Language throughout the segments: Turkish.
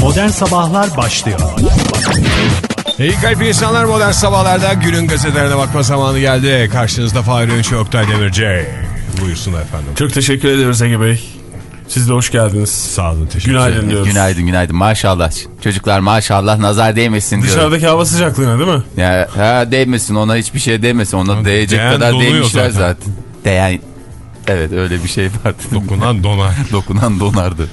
Modern Sabahlar başlıyor. İyi kalp insanlar modern sabahlarda günün gazetelerine bakma zamanı geldi. Karşınızda Fahri Önçü Oktay Demirci. Buyursun efendim. Çok teşekkür ediyoruz Ege Bey. Siz de hoş geldiniz. Sağ olun teşekkür Günaydın diyoruz. Günaydın günaydın maşallah. Çocuklar maşallah nazar değmesin diyorum. Dışarıdaki hava sıcaklığına değil mi? Ya, ha, değmesin ona hiçbir şey değmesin. Ona değecek değen kadar değmişler zaten. zaten. Değen Evet öyle bir şey vardı. Dokunan donar. Dokunan donardı.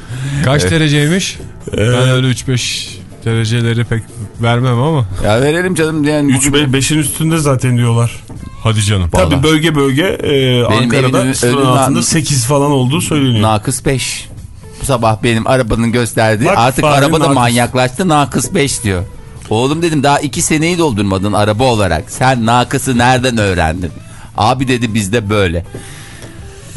Kaç dereceymiş? Ben öyle 3-5 dereceleri pek vermem ama. Ya verelim canım yani. 3-5'in üstünde zaten diyorlar. Hadi canım. Tabii bölge bölge e, Ankara'da önünden- altında 8 falan olduğu söyleniyor. Nakıs 5. Bu sabah benim arabanın gösterdiği Bak, artık Fahri araba da nakıs. manyaklaştı nakıs 5 diyor. Oğlum dedim daha 2 seneyi doldurmadın araba olarak. Sen nakısı nereden öğrendin? Abi dedi bizde böyle.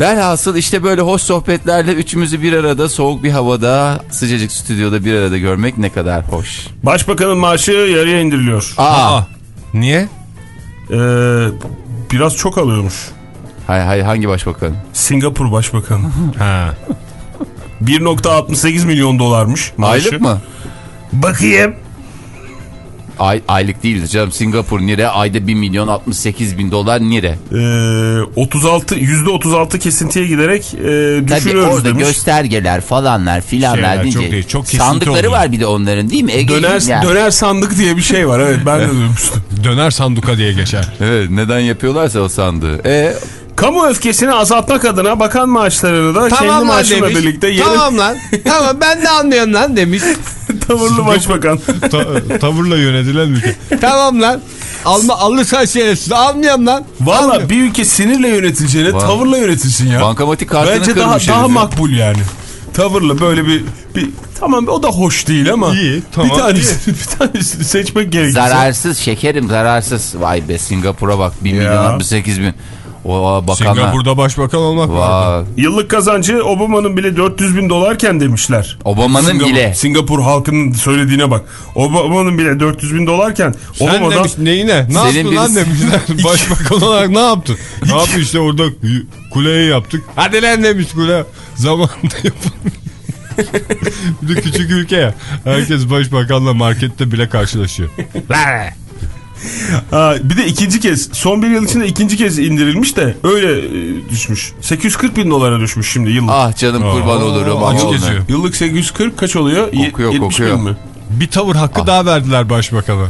Velhasıl işte böyle hoş sohbetlerle üçümüzü bir arada soğuk bir havada sıcacık stüdyoda bir arada görmek ne kadar hoş. Başbakanın maaşı yarıya indiriliyor. Aa, Aa, niye? Ee, biraz çok alıyormuş. hay hay hangi başbakan? Singapur Başbakanı. Ha. 1.68 milyon dolarmış maaşı. Aylık mı? Bakayım. Ay, aylık değil canım Singapur nire ayda 1 milyon 68 bin dolar nire. Ee, 36 %36 kesintiye giderek e, Tabii düşürüyoruz orada demiş. göstergeler falanlar filanlar Şeyler deyince. çok değil, çok sandıkları oluyor. var bir de onların değil mi? Ege Döner, ya. döner sandık diye bir şey var evet ben de duymuştum. Döner sanduka diye geçer. Evet neden yapıyorlarsa o sandığı. E, Kamu öfkesini azaltmak adına bakan maaşlarını da kendi maaşıyla birlikte yeni Tamam lan. tamam ben de anlıyorum lan demiş. tavırlı başbakan. Ta- tavırla yönetilen ülke. tamam lan. Alma alırsan şerefsiz. Almayayım lan. Valla bir ülke sinirle yönetileceğine Vay. tavırla yönetilsin ya. bankamatik kartını Bence daha, daha makbul yani. Tavırla böyle bir, bir tamam o da hoş değil ama İyi, tamam, bir tanesini, bir tanesini seçmek gerekirse. Zararsız şekerim zararsız. Vay be Singapur'a bak 1 milyon 68 bin. O bakanlar. Singapur'da başbakan olmak var. Yıllık kazancı Obama'nın bile 400 bin dolarken demişler. Obama'nın Singapur, bile. Singapur halkının söylediğine bak. Obama'nın bile 400 bin dolarken Sen Obama'dan demiş neyine? Ne Senin yaptın lan birisi- demişler. Başbakan olarak ne yaptın? ne yaptın işte orada kuleyi yaptık. Hadi lan demiş kule. Zamanında yapın. bir de küçük ülke ya. Herkes başbakanla markette bile karşılaşıyor. Ha, bir de ikinci kez son bir yıl içinde ikinci kez indirilmiş de öyle e, düşmüş. 840 bin dolara düşmüş şimdi yıllık. Ah canım kurban olurum. Aç Ay geziyor. Yıllık 840 kaç oluyor? Kokuyor, 70 kokuyor. bin mi? Bir tavır hakkı daha verdiler başbakana.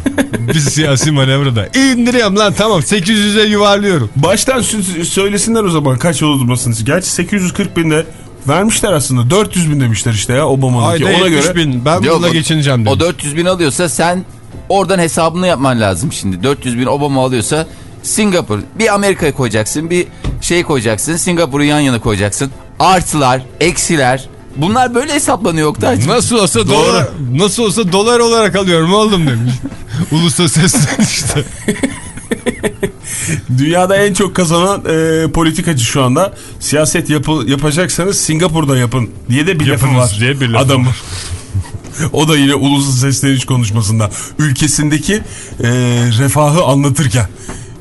Biz siyasi manevrada. İndiriyorum lan tamam 800'e yuvarlıyorum. Baştan sö- söylesinler o zaman kaç olmasını. Gerçi 840 bin de vermişler aslında. 400 bin demişler işte ya Obama'nınki. Ayda Ona 70 göre bin ben Yok, bununla o- geçineceğim O demiş. 400 bin alıyorsa sen oradan hesabını yapman lazım şimdi. 400 bin Obama alıyorsa Singapur. Bir Amerika'ya koyacaksın bir şey koyacaksın. Singapur'u yan yana koyacaksın. Artılar, eksiler. Bunlar böyle hesaplanıyor Oktay. Nasıl olsa dolar nasıl olsa dolar olarak alıyorum oğlum demiş. Ulusa seslen işte. dünyada en çok kazanan e, politikacı şu anda. Siyaset yapı, yapacaksanız Singapur'da yapın diye de bir lafı Yapınız var. diye bir lafı Adamın. O da yine ulusal sesleniş konuşmasında ülkesindeki e, refahı anlatırken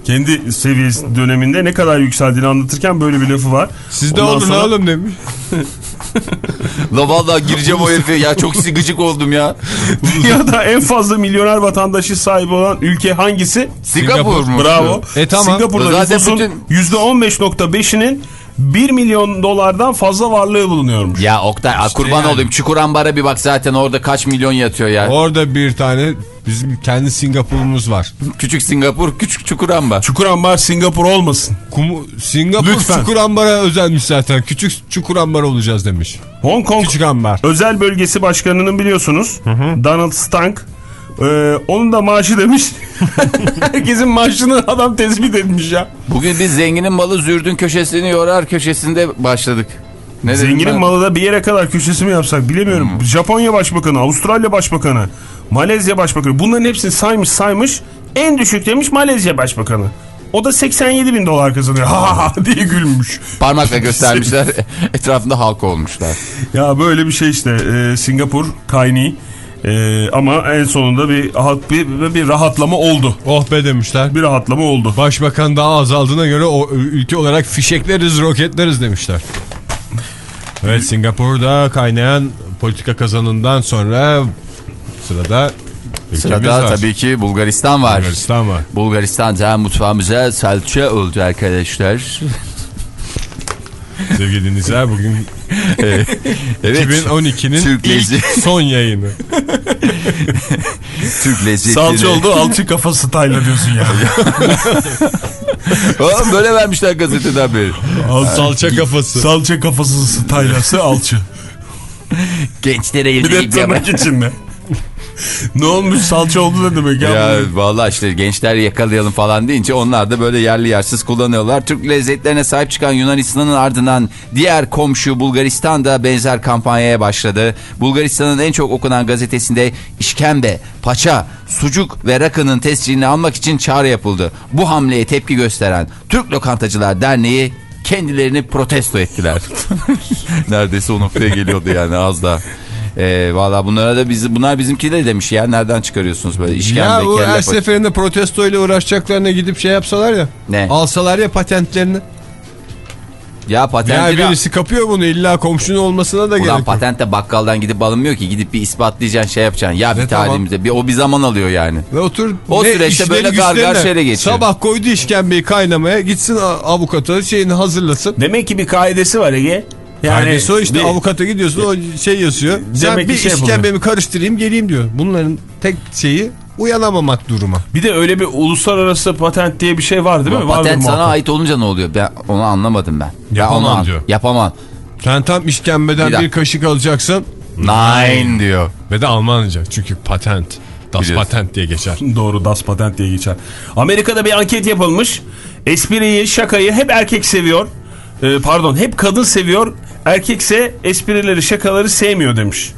kendi seviyesi döneminde ne kadar yükseldiğini anlatırken böyle bir lafı var. Sizde Ondan olun sonra- oğlum demiş. La vallahi gireceğim o herife ya çok gıcık oldum ya. Dünyada en fazla milyoner vatandaşı sahibi olan ülke hangisi? Singapur mu? Bravo. E tamam. Singapur'da Zaten nüfusun bütün- %15.5'inin 1 milyon dolardan fazla varlığı bulunuyormuş. Ya Oktay a, kurban yani. olayım Çukurambar'a bir bak zaten orada kaç milyon yatıyor ya. Orada bir tane bizim kendi Singapur'umuz var. Küçük Singapur, küçük Çukurambar. Çukurambar Singapur olmasın. Kumu, Singapur Lütfen. çukur ambara özenmiş zaten. Küçük çukur ambar olacağız demiş. Hong Kong Küçük ambar. özel bölgesi başkanının biliyorsunuz Donald Stank. Ee, onun da maaşı demiş. Herkesin maaşını adam tespit etmiş ya. Bugün biz zenginin malı zürdün köşesini yorar köşesinde başladık. Ne Zenginin ben? malı da bir yere kadar köşesi mi yapsak bilemiyorum. Japonya Başbakanı, Avustralya Başbakanı, Malezya Başbakanı bunların hepsini saymış saymış. En düşük demiş Malezya Başbakanı. O da 87 bin dolar kazanıyor. Ha ha diye gülmüş. Parmakla göstermişler etrafında halk olmuşlar. Ya böyle bir şey işte e, Singapur kayni. E, ama en sonunda bir, halk- bir, bir rahatlama oldu. Oh be demişler. Bir rahatlama oldu. Başbakan daha azaldığına göre o ülke olarak fişekleriz, roketleriz demişler. Evet Singapur'da kaynayan politika kazanından sonra sırada Sırada var. tabii ki Bulgaristan var. Bulgaristan var. Bulgaristan'da mutfağımıza salça oldu arkadaşlar. Sevgili dinleyiciler bugün evet. 2012'nin Türk ilk lezzeti. son yayını. Türk lezzetleri. Salça oldu alçı kafa style'a diyorsun ya. Oğlum böyle vermişler gazeteden beri. Salça kafası. Salça kafası style'sı alçı. Gençlere Bir de tırnak içinde. Ne olmuş salça oldu ne demek ya? Ya vallahi işte gençler yakalayalım falan deyince onlar da böyle yerli yersiz kullanıyorlar. Türk lezzetlerine sahip çıkan Yunanistan'ın ardından diğer komşu Bulgaristan da benzer kampanyaya başladı. Bulgaristan'ın en çok okunan gazetesinde işkembe, paça, sucuk ve rakının tescilini almak için çağrı yapıldı. Bu hamleye tepki gösteren Türk Lokantacılar Derneği kendilerini protesto ettiler. Neredeyse o noktaya geliyordu yani az daha. Ee, Valla bunlara da biz, bunlar bizimkiler demiş ya nereden çıkarıyorsunuz böyle işkembe, Ya bu kelle her seferinde protestoyla uğraşacaklarına gidip şey yapsalar ya. Ne? Alsalar ya patentlerini. Ya Ya patenti birisi kapıyor bunu illa komşunun olmasına da gerek yok. patent de bakkaldan gidip alınmıyor ki. Gidip bir ispatlayacaksın şey yapacaksın. Ya bir Ne tamam. Bir, o bir zaman alıyor yani. Ve otur O ne süreçte böyle gar gar şeyle geçiyor. Sabah koydu işkembeyi kaynamaya gitsin a- avukata şeyini hazırlasın. Demek ki bir kaidesi var Ege. Yani Yani o işte bir- avukata gidiyorsun o şey yazıyor. Sen bir şey işkembemi karıştırayım geleyim diyor. Bunların tek şeyi uyanamamak duruma. Bir de öyle bir uluslararası patent diye bir şey var değil mi? Vardır patent sana muhakkak. ait olunca ne oluyor? Ben onu anlamadım ben. Ben Yapamam an- diyor. Yapamam. Sen tam işkembeden Bir bir, kaşık alacaksın Nine diyor. ve de Almanca çünkü patent. Das Biliyorsun. patent diye geçer. Doğru das patent diye geçer. Amerika'da bir anket yapılmış. Espriyi, şakayı hep erkek seviyor. Ee, pardon hep kadın seviyor. Erkekse esprileri, şakaları sevmiyor demiş.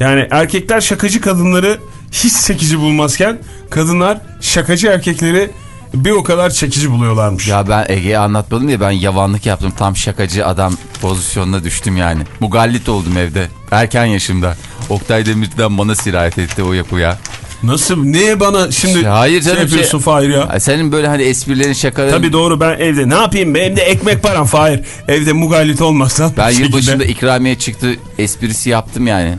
Yani erkekler şakacı kadınları hiç çekici bulmazken kadınlar şakacı erkekleri bir o kadar çekici buluyorlarmış. Ya ben Ege'ye anlatmadım ya ben yavanlık yaptım. Tam şakacı adam pozisyonuna düştüm yani. Mugallit oldum evde. Erken yaşımda. Oktay Demir'den bana sirayet etti o yapıya. Nasıl? Niye bana şimdi Hayır şey canım, yapıyorsun şey- Fahir ya? Senin böyle hani esprilerin şakaların... Tabii doğru ben evde ne yapayım benim de ekmek param Fahir. Evde mugallit olmazsan. Ben yılbaşında ikramiye çıktı esprisi yaptım yani.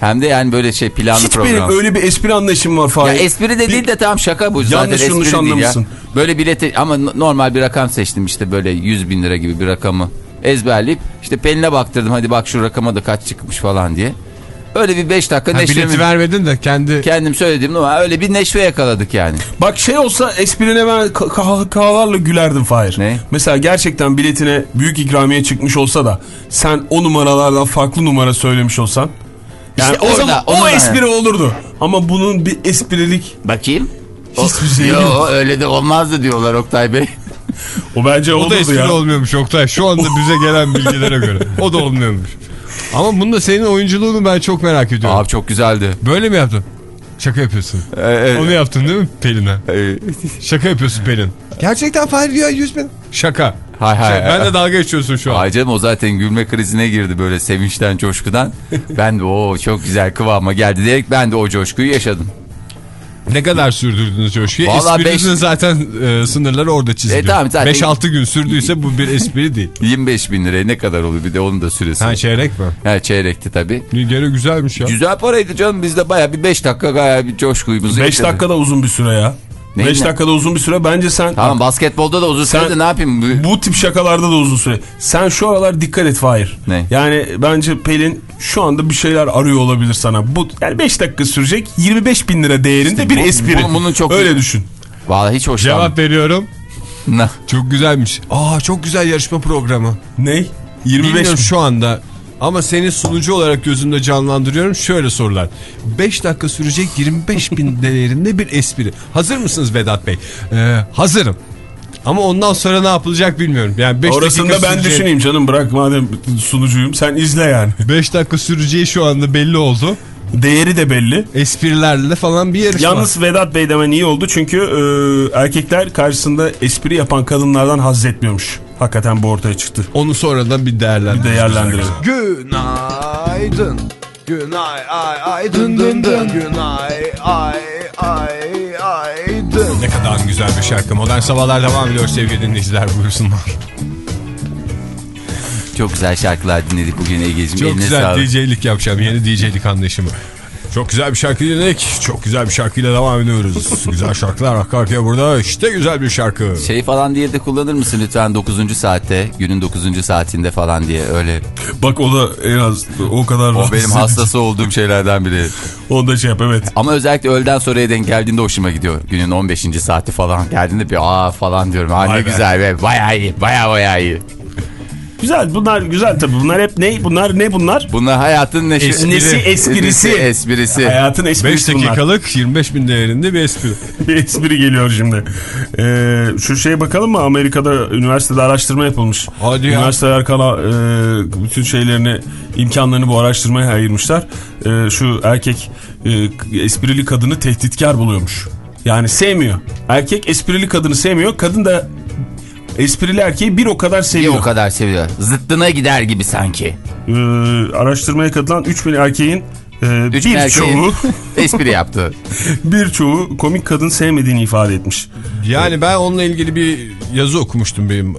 Hem de yani böyle şey planlı Hiç benim program. öyle bir espri anlayışım var Ya Fahir. espri de değil de tamam şaka bu. Zaten Yanlış espri yanlış değil ya. anlamışsın. Böyle bileti ama normal bir rakam seçtim işte böyle 100 bin lira gibi bir rakamı ezberleyip işte Pelin'e baktırdım hadi bak şu rakama da kaç çıkmış falan diye. Öyle bir 5 dakika Ha, bileti neşvemi vermedin de kendi kendim söylediğim ama öyle bir neşve yakaladık yani. Bak şey olsa esprine ben ka- kah- kahkahalarla gülerdim Fahir. Ne? Mesela gerçekten biletine büyük ikramiye çıkmış olsa da sen o numaralardan farklı numara söylemiş olsan. Yani İşte o orada, zaman o espri olurdu. Ama bunun bir esprilik Bakayım. hiçbir şey Yo yok. öyle de olmazdı diyorlar Oktay Bey. O bence o da olurdu espri ya. olmuyormuş Oktay. Şu anda bize gelen bilgilere göre. O da olmuyormuş. Ama bunda senin oyunculuğunu ben çok merak ediyorum. Abi çok güzeldi. Böyle mi yaptın? Şaka yapıyorsun. evet. Onu yaptın değil mi Pelin'e? Ee, Şaka yapıyorsun Pelin. Gerçekten Fahir ya 100 bin. Şaka. hay hay. Şey, ben de dalga geçiyorsun şu an. Ay canım o zaten gülme krizine girdi böyle sevinçten coşkudan. ben de o çok güzel kıvama geldi diyerek ben de o coşkuyu yaşadım. Ne kadar sürdürdünüz coşkuyu? Vallahi Esprinizin beş- zaten e, sınırları orada çiziliyor. E, tamam, zaten- 5-6 gün sürdüyse bu bir espri değil. 25 bin liraya ne kadar oluyor bir de onun da süresi. Ha çeyrek mi? Ha, çeyrekti tabii. Gene güzelmiş ya. Güzel paraydı canım biz de baya bir 5 dakika gaya bir coşkuyumuzu 5 yaşadık. dakikada uzun bir süre ya. Ne 5 ne? dakikada uzun bir süre bence sen Tamam basketbolda da uzun Sen- sürede ne yapayım? Bu- tip şakalarda da uzun süre. Sen şu aralar dikkat et Fahir. Ne? Yani bence Pelin şu anda bir şeyler arıyor olabilir sana. Bu yani 5 dakika sürecek 25 bin lira değerinde İşte bir bu- espri. bu- bunun çok- Öyle düşün. Vallahi hiç hoşlanmadım. Cevap veriyorum. Ne? Çok güzelmiş. Aa çok güzel yarışma programı. Ne? 25 Bilmiyorum bin. şu anda. Ama seni sunucu olarak gözümde canlandırıyorum. Şöyle sorular. 5 dakika sürecek 25 bin değerinde bir espri. Hazır mısınız Vedat Bey? Ee, hazırım. Ama ondan sonra ne yapılacak bilmiyorum. Yani 5 Orasını da ben düşüneyim canım bırak madem sunucuyum sen izle yani. 5 dakika süreceği şu anda belli oldu. Değeri de belli. Esprilerle falan bir yarışma. Yalnız Vedat Bey demen iyi oldu çünkü e, erkekler karşısında espri yapan kadınlardan haz etmiyormuş. Hakikaten bu ortaya çıktı. Onu sonradan bir değerlendirelim. Bir değerlendirelim. Günaydın. Günay ay ay dın dın dın. Günay ay ay ay dın. Ne kadar güzel bir şarkı. Modern Sabahlar devam ediyor sevgili dinleyiciler buyursunlar. Çok güzel şarkılar dinledik bugün Ege'ciğim. Çok Eline güzel sağlık. DJ'lik yapacağım. Yeni DJ'lik anlayışımı. Çok güzel bir şarkı dinledik. Çok güzel bir şarkıyla devam ediyoruz. güzel şarkılar arka arkaya burada. İşte güzel bir şarkı. Şey falan diye de kullanır mısın lütfen 9. saatte, günün 9. saatinde falan diye öyle. Bak o da en az o kadar O benim hastası olduğum şeylerden biri. Onu da şey yap evet. Ama özellikle öğleden sonraya denk geldiğinde hoşuma gidiyor. Günün 15. saati falan geldiğinde bir aa falan diyorum. Aa, ne be. güzel be. Bayağı iyi. Bayağı bayağı iyi. Güzel bunlar güzel tabii. Bunlar hep ne? Bunlar ne bunlar? Bunlar hayatın neşi... Esprisi, esprisi. Esprisi. Hayatın 5 esprisi bunlar. dakikalık 25 bin değerinde bir espri. bir espri geliyor şimdi. Ee, şu şeye bakalım mı? Amerika'da üniversitede araştırma yapılmış. Hadi ya. Üniversiteler kana, e, bütün şeylerini, imkanlarını bu araştırmaya ayırmışlar. E, şu erkek e, esprili kadını tehditkar buluyormuş. Yani sevmiyor. Erkek esprili kadını sevmiyor. Kadın da esprili erkeği bir o kadar Bir seviyor. o kadar seviyor. Zıttına gider gibi sanki. Ee, araştırmaya katılan 3000 erkeğin e, erkeğin birçoğu espri yaptı. birçoğu komik kadın sevmediğini ifade etmiş. Yani ben onunla ilgili bir yazı okumuştum benim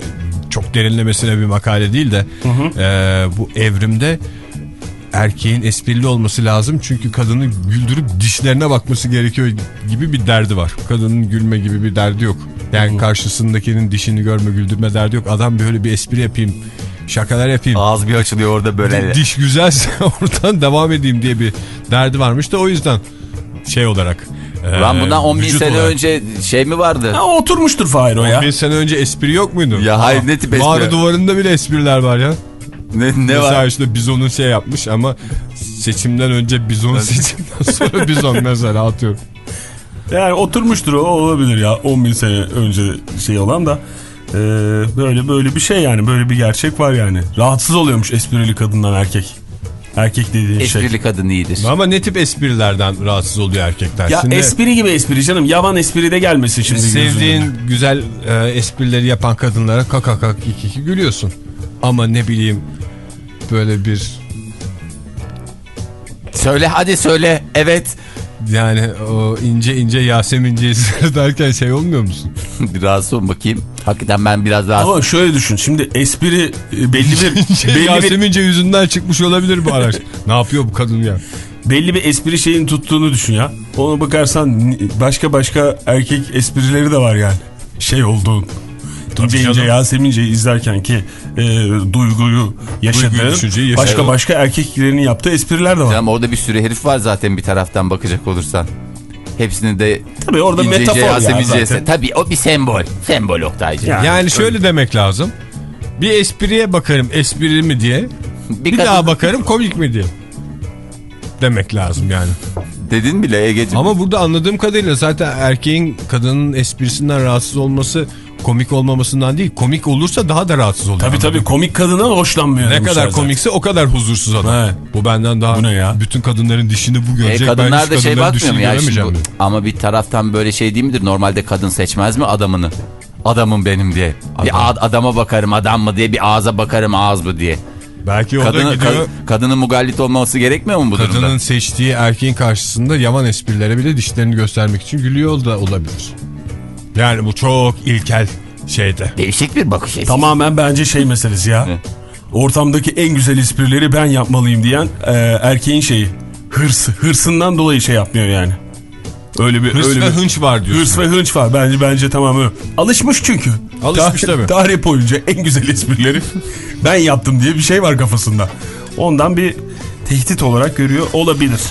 çok derinlemesine bir makale değil de Ee, bu evrimde erkeğin esprili olması lazım çünkü kadını güldürüp dişlerine bakması gerekiyor gibi bir derdi var. Kadının gülme gibi bir derdi yok. Yani karşısındakinin dişini görme güldürme derdi yok. Adam böyle bir espri yapayım şakalar yapayım. Ağız bir açılıyor orada böyle. Diş güzelse oradan devam edeyim diye bir derdi varmış da o yüzden şey olarak. Lan e, bundan 10 bin sene olarak. önce şey mi vardı? Ha, oturmuştur Fahir o ya. Bir sene önce espri yok muydu? Ya hayır, ne tip espri? Mağara duvarında bile espriler var ya. Ne, ne Mesela var? işte bizonun şey yapmış ama seçimden önce bizon seçimden sonra bizon mesela atıyorum. Yani oturmuştur o olabilir ya 10 bin sene önce şey olan da e, böyle böyle bir şey yani böyle bir gerçek var yani. Rahatsız oluyormuş esprili kadından erkek. Erkek dediğin şey. Esprili kadın iyidir. Ama ne tip esprilerden rahatsız oluyor erkekler? Ya Şimdi espri gibi espri canım yavan espri de gelmesin şimdi. sevdiğin gözüne. güzel e, esprileri yapan kadınlara kaka kaka kiki gülüyorsun. Ama ne bileyim böyle bir Söyle hadi söyle. Evet. Yani o ince ince Yasemin Cezir derken şey olmuyor musun? bir rahatsız olun bakayım. Hakikaten ben biraz rahatsız. Ama şöyle düşün şimdi espri e, belli bir Şey, belli bir, Yasemince yüzünden çıkmış olabilir bu araç. ne yapıyor bu kadın ya? belli bir espri şeyin tuttuğunu düşün ya. Ona bakarsan başka başka erkek esprileri de var yani. Şey olduğun. İnce ince. Yasemince izlerken ki e, duyguyu yaşadığın yaşadığın. başka başka erkeklerin yaptığı espriler de var. Ama orada bir sürü herif var zaten bir taraftan bakacak olursan. Hepsini de Tabii orada ince ince metafor ya Yasemince- zaten. Tabii o bir sembol. Sembol Oktay'cığım. Yani- Yani şöyle demek lazım. Bir espriye bakarım espri mi diye. Bir, kadın- daha bakarım komik mi diye. Demek lazım yani. Dedin bile Ege'ciğim. Ama burada anladığım kadarıyla zaten erkeğin kadının esprisinden rahatsız olması komik olmamasından değil. Komik olursa daha da rahatsız oluyor. Tabii tabii komik kadından hoşlanmıyor. Ne kadar komikse o kadar huzursuz adam. He. Bu benden daha Bu ne ya? bütün kadınların dişini bu E, görecek. ben kadınlar da şey bakmıyor mu ya şimdi bu- ama bir taraftan böyle şey değil midir normalde kadın seçmez mi adamını adamım benim diye bir ad- adama bakarım adam mı diye bir ağza bakarım ağız mı diye Belki o da kadını, gidiyor. ka- kadının mugallit olması gerekmiyor mu bu Kadının durumda seçtiği erkeğin karşısında yaman esprilere bile dişlerini göstermek için gülüyor da olabilir. Yani bu çok ilkel şeyde. değişik bir bakış açısı Tamamen bence şey meselesi ya. Ortamdaki en güzel esprileri ben yapmalıyım diyen e, erkeğin şeyi. Hırs, hırsından dolayı şey yapmıyor yani. Öyle bir Hırs öyle ve bir, hınç var diyorsun. Hırs ve hınç var. Bence bence tamamı. Alışmış çünkü. Alışmış tabii. Tarih boyunca en güzel esprileri ben yaptım diye bir şey var kafasında. Ondan bir tehdit olarak görüyor olabilir.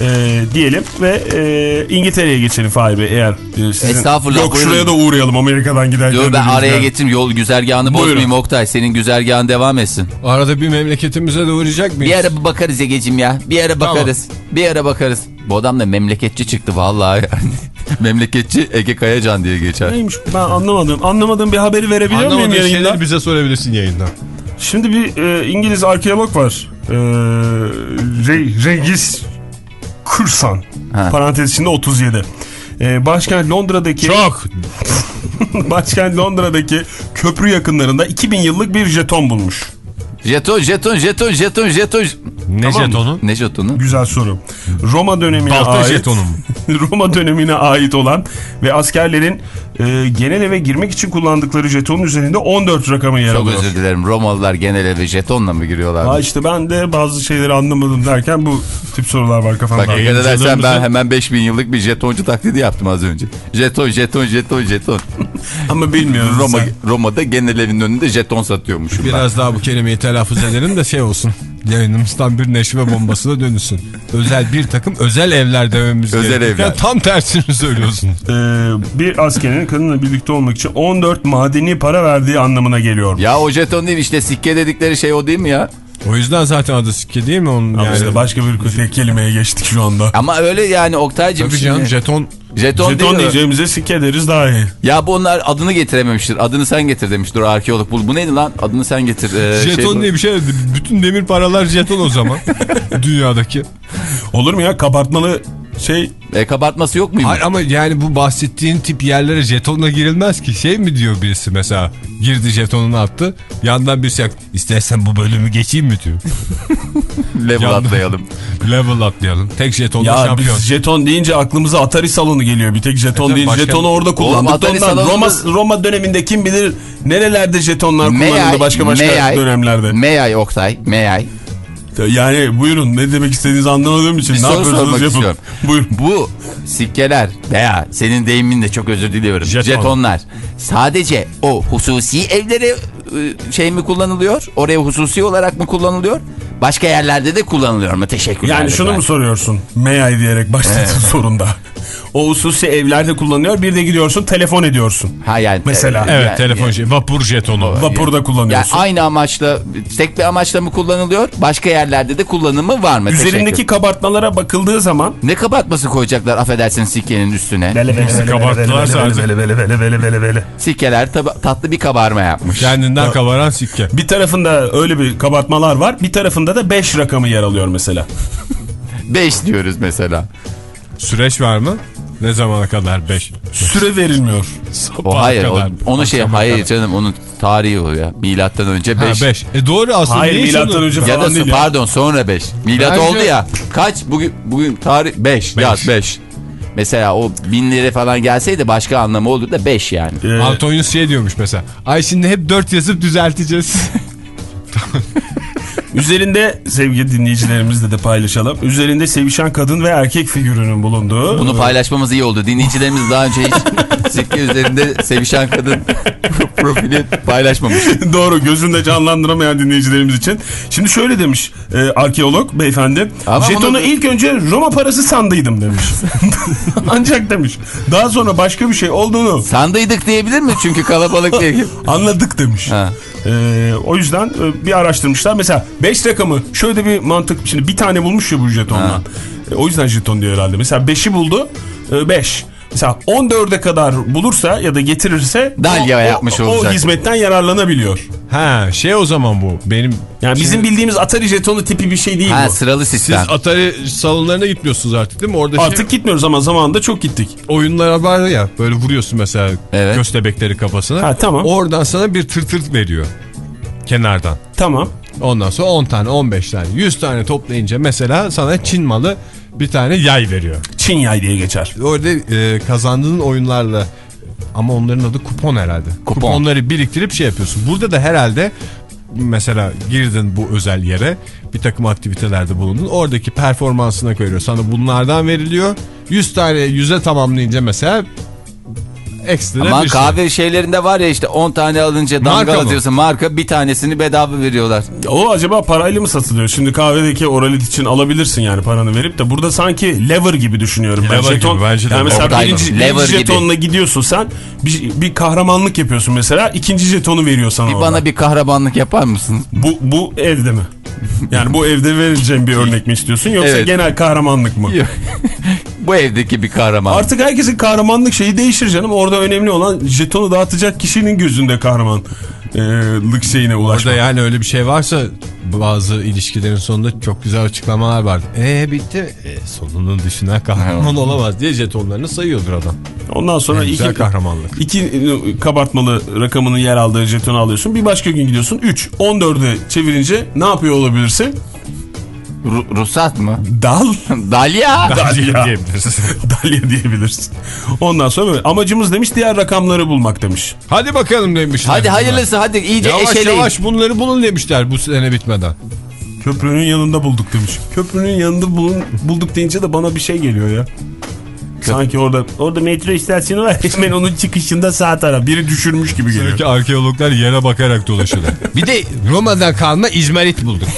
Ee, diyelim ve e, İngiltere'ye geçelim Fahri Bey eğer e, sizin... Estağfurullah, Yok buyurun. şuraya da uğrayalım Amerika'dan giderken. Dur ben araya yer. getireyim yol güzergahını Buyurun. bozmayayım Oktay senin güzergahın devam etsin Arada bir memleketimize de uğrayacak mıyız? bir ara bir bakarız Ege'cim ya bir ara Tamam. bakarız bir ara bakarız bu adam da memleketçi çıktı vallahi yani. memleketçi Ege Kayacan diye geçer Neymiş ben anlamadım. Anlamadığım bir haberi verebiliyor muyum Anlamadığın yayında? şeyleri bize sorabilirsin yayında. Şimdi bir e, İngiliz arkeolog var. E, Re- Regis Kursan. Ha. Parantez içinde 37. E, başkent Londra'daki Çok. başkent Londra'daki köprü yakınlarında 2000 yıllık bir jeton bulmuş. jeton jeton jeton jeton jeton Ne Tamam mı? jetonu? Ne jetonu? Güzel soru. Roma dönemine Balta ait jetonu mu? Roma dönemine ait olan ve askerlerin e, genel eve girmek için kullandıkları jetonun üzerinde 14 rakamı yer Çok alıyor. özür dilerim. Romalılar genel eve jetonla mı giriyorlar? Ha işte ben de bazı şeyleri anlamadım derken bu tip sorular var kafamda. Bak dikkat edersen ben hemen 5000 yıllık bir jetoncu taklidi yaptım az önce. Jeton, jeton, jeton, jeton. Ama bilmiyorum. Roma, sen. Roma'da genel evin önünde jeton satıyormuşum ben. Biraz daha bu kelimeyi telaffuz edelim de şey olsun. Yayınımızdan bir neşve bombasına dönüşsün. Özel bir takım özel evler dememiz Özel gerekirken evler. Tam tersini söylüyorsunuz. Ee, bir askerin kadınla birlikte olmak için 14 madeni para verdiği anlamına geliyor. Ya o jeton değil işte sikke dedikleri şey o değil mi ya? O yüzden zaten adı sikke değil mi onun Ama yani? işte başka bir tek kelimeye geçtik şu anda. Ama öyle yani Oktay'cım Tabii şimdi- canım jeton Jeton, Jeton değil mi? diyeceğimize sikke deriz daha iyi. Ya bu onlar adını getirememiştir. Adını sen getir demiştir o arkeolog. Bu, bu neydi lan? Adını sen getir. Ee, jeton şey, diye bir şey bütün demir paralar jeton o zaman dünyadaki. Olur mu ya kabartmalı şey E, kabartması yok muyum? Hayır ama yani bu bahsettiğin tip yerlere jetonla girilmez ki. Şey mi diyor birisi mesela girdi jetonunu attı yandan birisi yak istersen bu bölümü geçeyim mi diyor. Level Yandı. atlayalım. Level atlayalım. Tek jetonla ya şampiyon. biz jeton deyince aklımıza Atari salonu geliyor. Bir tek jeton Evet, deyince başka- jetonu orada kullandık. Ondan salonunda- Roma, Roma döneminde kim bilir nerelerde jetonlar kullanıldı başka başka May I- dönemlerde. I Oktay? I? Yani buyurun ne demek istediğinizi anlamadığım için Bir ne yapıyorsunuz yapın. istiyorum. Buyurun. Bu sikkeler veya senin deyiminle çok özür diliyorum. Jeton. Jetonlar sadece o hususi evlere e, şey mi kullanılıyor? Oraya hususi olarak mı kullanılıyor? Başka yerlerde de kullanılıyor mu? Teşekkürler. Yani şunu mu soruyorsun? I diyerek başladığın sorunda. O hususi evlerde kullanıyor. Bir de gidiyorsun telefon ediyorsun. Ha yani. Mesela. Evet yani- telefon şey vapur jetonu. Vapurda Yani kullanıyorsun. aynı amaçla tek bir amaçla mı kullanılıyor? Başka yerlerde de kullanımı var mı? Üzerindeki Teşekkür. kabartmalara bakıldığı zaman ne kabartması koyacaklar affedersin sikkenin üstüne? Bele bele bele kabarttılar bele bele bele bele bele bele bele bele. Sikkeler tatlı bir kabarma yapmış. Kendinden kabaran sikke. Bir tarafında öyle bir kabartmalar var. Bir tarafında da 5 rakamı yer alıyor mesela. 5 diyoruz mesela. Süreç var mı? Ne zamana kadar 5? Süre verilmiyor. O hayır. O, onu şey hayır kadar. canım onun tarihi o ya. Milattan önce Ha 5. 5. E doğru aslında. Hayır milattan önce Ya falan da değil ya. pardon sonra 5. Milat Bence- oldu ya. Kaç bugün bugün tarih 5. Beş. Yaz 5. Mesela o bin lira falan gelseydi başka anlamı olur da 5 yani. Ee, Antonius şey diyormuş mesela. Ay şimdi hep 4 yazıp düzelteceğiz. üzerinde sevgili dinleyicilerimizle de paylaşalım. Üzerinde sevişen kadın ve erkek figürünün bulunduğu. Bunu paylaşmamız iyi oldu. Dinleyicilerimiz daha önce hiç sikke üzerinde sevişen kadın profili paylaşmamış. Doğru gözünde canlandıramayan dinleyicilerimiz için. Şimdi şöyle demiş e, arkeolog beyefendi. Ama Jetonu bunu- ilk önce Roma parası sandıydım demiş. Ancak demiş. Daha sonra başka bir şey olduğunu Sandıydık diyebilir mi? Çünkü kalabalık değil. anladık demiş. Ha. E, o yüzden e, bir araştırmışlar. Mesela 5 rakamı şöyle bir mantık. Şimdi bir tane bulmuş ya bu jetondan. Ha. E, o yüzden jeton diyor herhalde. Mesela 5'i buldu. 5. Mesela 14'e kadar bulursa ya da getirirse Dalya o, o- yapmış o, olacak. hizmetten yararlanabiliyor. ha şey o zaman bu. Benim Yani bizim bildiğimiz Atari jetonu tipi bir şey değil Ha bu. sıralı siz sistem. Atari salonlarına gitmiyorsunuz artık değil mi? Orada şey- Artık gitmiyoruz ama zamanında çok gittik. oyunlar var ya böyle vuruyorsun mesela Evet. köstebekleri kafasına. Ha, tamam. Oradan sana bir tır tır veriyor. Kenardan. Tamam. Ondan sonra 10 tane 15 tane 100 tane toplayınca mesela sana Çin malı bir tane yay veriyor. Çin yay diye geçer. Orada e, kazandığın oyunlarla ama onların adı kupon herhalde. Kupon. Kuponları biriktirip şey yapıyorsun. Burada da herhalde mesela girdin bu özel yere bir takım aktivitelerde bulundun. Oradaki performansına göre sana bunlardan veriliyor. 100 tane 100'e tamamlayınca mesela ekstra Ama bir şey. kahve şeylerinde var ya işte 10 tane alınca damga atıyorsun marka bir tanesini bedava veriyorlar. O acaba parayla mı satılıyor? Şimdi kahvedeki oralit için alabilirsin yani paranı verip de burada sanki lever gibi düşünüyorum. ben. Lever gibi, bence de. yani mesela birinci, Lever birinci gibi. jetonla gidiyorsun sen bir, bir kahramanlık yapıyorsun mesela ikinci jetonu veriyor sana Bir orada. bana bir kahramanlık yapar mısın? Bu, bu evde mi? Yani bu evde vereceğim bir örnek mi istiyorsun yoksa Evet. genel kahramanlık mı? Bu evdeki bir kahraman. Artık herkesin kahramanlık şeyi değişir canım. Orada önemli olan jetonu dağıtacak kişinin gözünde kahramanlık şeyine ulaşmak. Orada yani öyle bir şey varsa bazı ilişkilerin sonunda çok güzel açıklamalar var. Eee bitti. E, sonunun dışına kahraman olamaz diye jetonlarını sayıyordur adam. Ondan sonra En güzel iki, kahramanlık. iki e, kabartmalı rakamının yer aldığı jetonu alıyorsun. Bir başka gün gidiyorsun. 3. 14'ü çevirince ne yapıyor olabilirsin? Ru- ruhsat mı? Dal. Dalya. Dalya diyebiliriz. Dalya diyebiliriz. Ondan sonra böyle. amacımız demiş diğer rakamları bulmak demiş. Hadi bakalım demişler. Hadi hayırlısı hadi iyice Yavaş eşeleyin. yavaş bunları bulun demişler bu sene bitmeden. Köprünün yanında bulduk demiş. Köprünün yanında bulun, bulduk deyince de bana bir şey geliyor ya. Sanki orada orada metro istasyonu var. Hemen onun çıkışında sağ taraf. Biri düşürmüş gibi geliyor. Sanki arkeologlar yere bakarak dolaşıyorlar. bir de Roma'dan kalma İzmarit bulduk.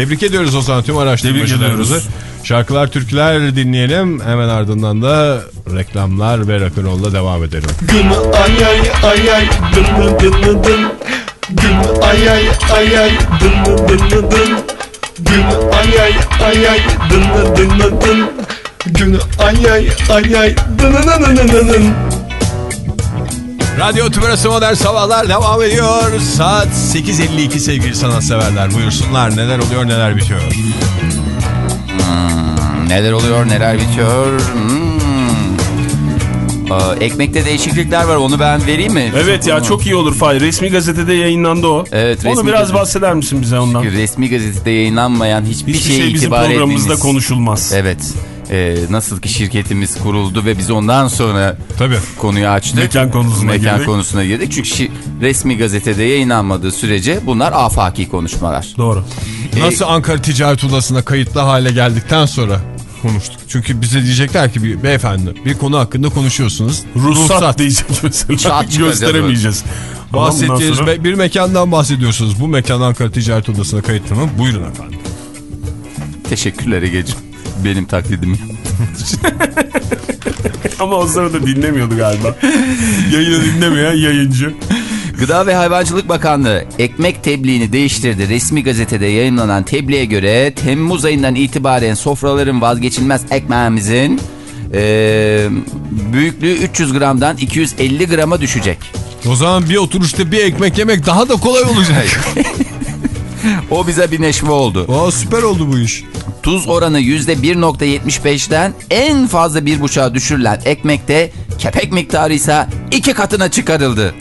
Tebrik ediyoruz o zaman tüm araştırmacılarımızı. Şarkılar, türküler dinleyelim. Hemen ardından da reklamlar ve rock'n'roll'la devam edelim. Gün ay ay ay ay dın dın dın dın dın Gün ay ay ay ay dın dın dın dın dın Gün ay ay ay ay dın dın dın dın dın Gün ay ay ay ay dın dın dın dın dın dın Radyo Tümerası Modern Sabahlar devam ediyor. Saat 8.52 sevgili sanatseverler. Buyursunlar neler oluyor neler bitiyor. Neler oluyor neler bitiyor. Hmm. Aa, ekmekte değişiklikler var onu ben vereyim mi? Evet ya çok iyi olur Fahir. Resmi gazetede yayınlandı o. Evet, Onu biraz gazete- bahseder misin bize ondan? Resmi gazetede yayınlanmayan hiçbir, Hiçbir şeye şey bizim itibar programımızda etmeniz. konuşulmaz. Evet. Ee, nasıl ki şirketimiz kuruldu ve biz ondan sonra Tabii. konuyu açtık. Mekan konusuna Mekan girdik. konusuna girdik. Çünkü şi- resmi gazetede yayınlanmadığı sürece bunlar afaki konuşmalar. Doğru. Nasıl Ankara Ticaret Odası'na kayıtlı hale geldikten sonra konuştuk. Çünkü bize diyecekler ki bir, beyefendi bir konu hakkında konuşuyorsunuz. Ruhsat, diyecek mesela. Çat çıkacak Gösteremeyeceğiz. Bahsettiğiniz sonra- bir mekandan bahsediyorsunuz. Bu mekan Ankara Ticaret Odası'na kayıtlı mı? Buyurun efendim. Teşekkürler Ege'ciğim. Benim taklidim. Ama o sırada dinlemiyordu galiba. Yayını dinlemeyen yayıncı. Gıda ve Hayvancılık Bakanlığı ekmek tebliğini değiştirdi. Resmi gazetede yayınlanan tebliğe göre Temmuz ayından itibaren sofraların vazgeçilmez ekmeğimizin eee, büyüklüğü 300 gramdan 250 grama düşecek. O zaman bir oturuşta bir ekmek yemek daha da kolay olacak. O bize bir neşve oldu. Aa, süper oldu bu iş. Tuz oranı %1.75'ten en fazla bir buçuğa düşürülen ekmekte kepek miktarı ise iki katına çıkarıldı.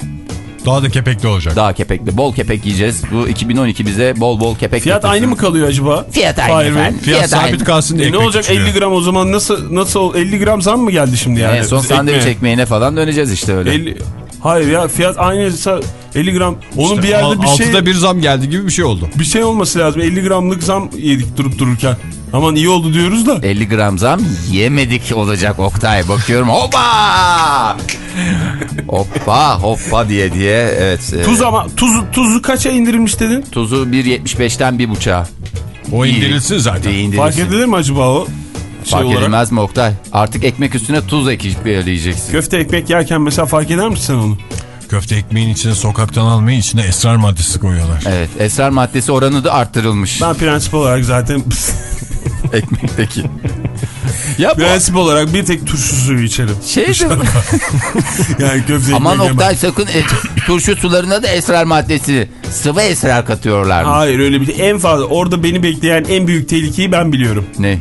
Daha da kepekli olacak. Daha kepekli. Bol kepek yiyeceğiz. Bu 2012 bize bol bol kepek Fiyat getirsin. aynı mı kalıyor acaba? Fiyat aynı efendim. Fiyat, Fiyat sabit aynı. kalsın diye E ne olacak küçülüyor. 50 gram o zaman nasıl nasıl 50 gram zam mı geldi şimdi yani? En son sandviç ekmeğe- ekmeğine falan döneceğiz işte öyle. 50 Hayır ya fiyat aynıysa 50 gram. Onun İşte bir yerde bir şey Altıda bir zam geldi gibi bir şey oldu. bir şey olması lazım. 50 gramlık zam yedik durup dururken. Aman iyi oldu diyoruz da. 50 gram zam yemedik olacak Oktay. Bakıyorum hoppa! hoppa hoppa diye diye evet. e, Tuz ama tuzu tuzu kaça indirilmiş dedin? Tuzu 1.75'ten 1.5'a. O indirilsin zaten. İndirilsin. Fark edilir mi acaba o? Şey Fark olarak. edilmez mi Oktay? Artık ekmek üstüne tuz ekip yiyeceksin. Köfte ekmek yerken mesela fark eder misin sen onu? Köfte ekmeğin içine sokaktan almayı içine esrar maddesi koyuyorlar. Evet esrar maddesi oranı da arttırılmış Ben prensip olarak zaten ekmekteki. ya bu prensip olarak bir tek turşu suyu içerim. şey de- Yani köfte Aman. Oktay sakın et, turşu sularına da esrar maddesi sıvı esrar katıyorlar. Hayır öyle bir şey. En fazla orada beni bekleyen en büyük tehlikeyi ben biliyorum. Ne?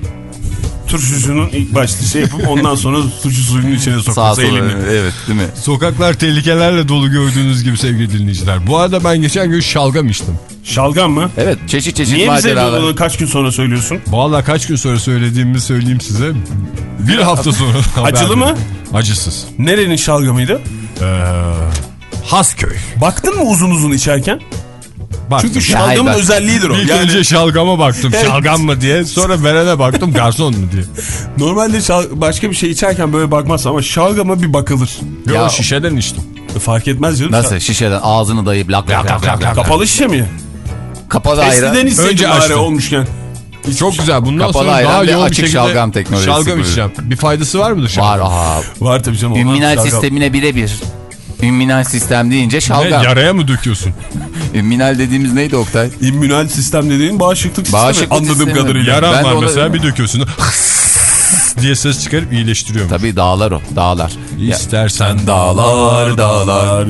Turşucunun ilk başta şey yapıp ondan sonra turşu suyunun içine sokması elini. evet değil mi? Sokaklar tehlikelerle dolu gördüğünüz gibi sevgili dinleyiciler. Bu arada ben geçen gün şalgam içtim. Şalgam mı? Evet çeşit çeşit Niye bize maceralar. bunu kaç gün sonra söylüyorsun? Vallahi kaç gün sonra söylediğimi söyleyeyim size. Bir hafta sonra. Acılı mı? Acısız. Nerenin şalgamıydı? Ee, Hasköy. Baktın mı uzun uzun içerken? Baktım. Çünkü şalgamın bak. özelliğidir o. İlk Yani önce şalgama baktım. Evet. Şalgam mı diye. Sonra verene baktım garson mu diye. normalde şal- başka bir şey içerken böyle bakmaz ama şalgama bir bakılır. Yo, Ya- şişeden içtim. E, Fark etmez canım. Nasıl şişeden ağzını dayayıp lak lak lak lak lak. Kapalı şişe mi? Kapalı ayran. Eskiden Önce bari olmuşken. Çok güzel. Bundan Kapalı sonra daha yoğun bir açık şekilde şalgam teknolojisi Şalgam içeceğim. Bir faydası var mıdır Var şalgam? aha. Var tabii canım. Ümminal sistemine birebir. Ümminal sistem deyince Ne, şalgam. yaraya mı döküyorsun? Ümminal dediğimiz neydi Oktay? İmmünal sistem dediğin bağışıklık sistemi. Bağışıklık Anladığım sistemi. kadarıyla. Yaran Ben var mesela bir döküyorsun. diye ses çıkarıp iyileştiriyor. Tabii dağlar o dağlar. Ya, İstersen dağlar dağlar.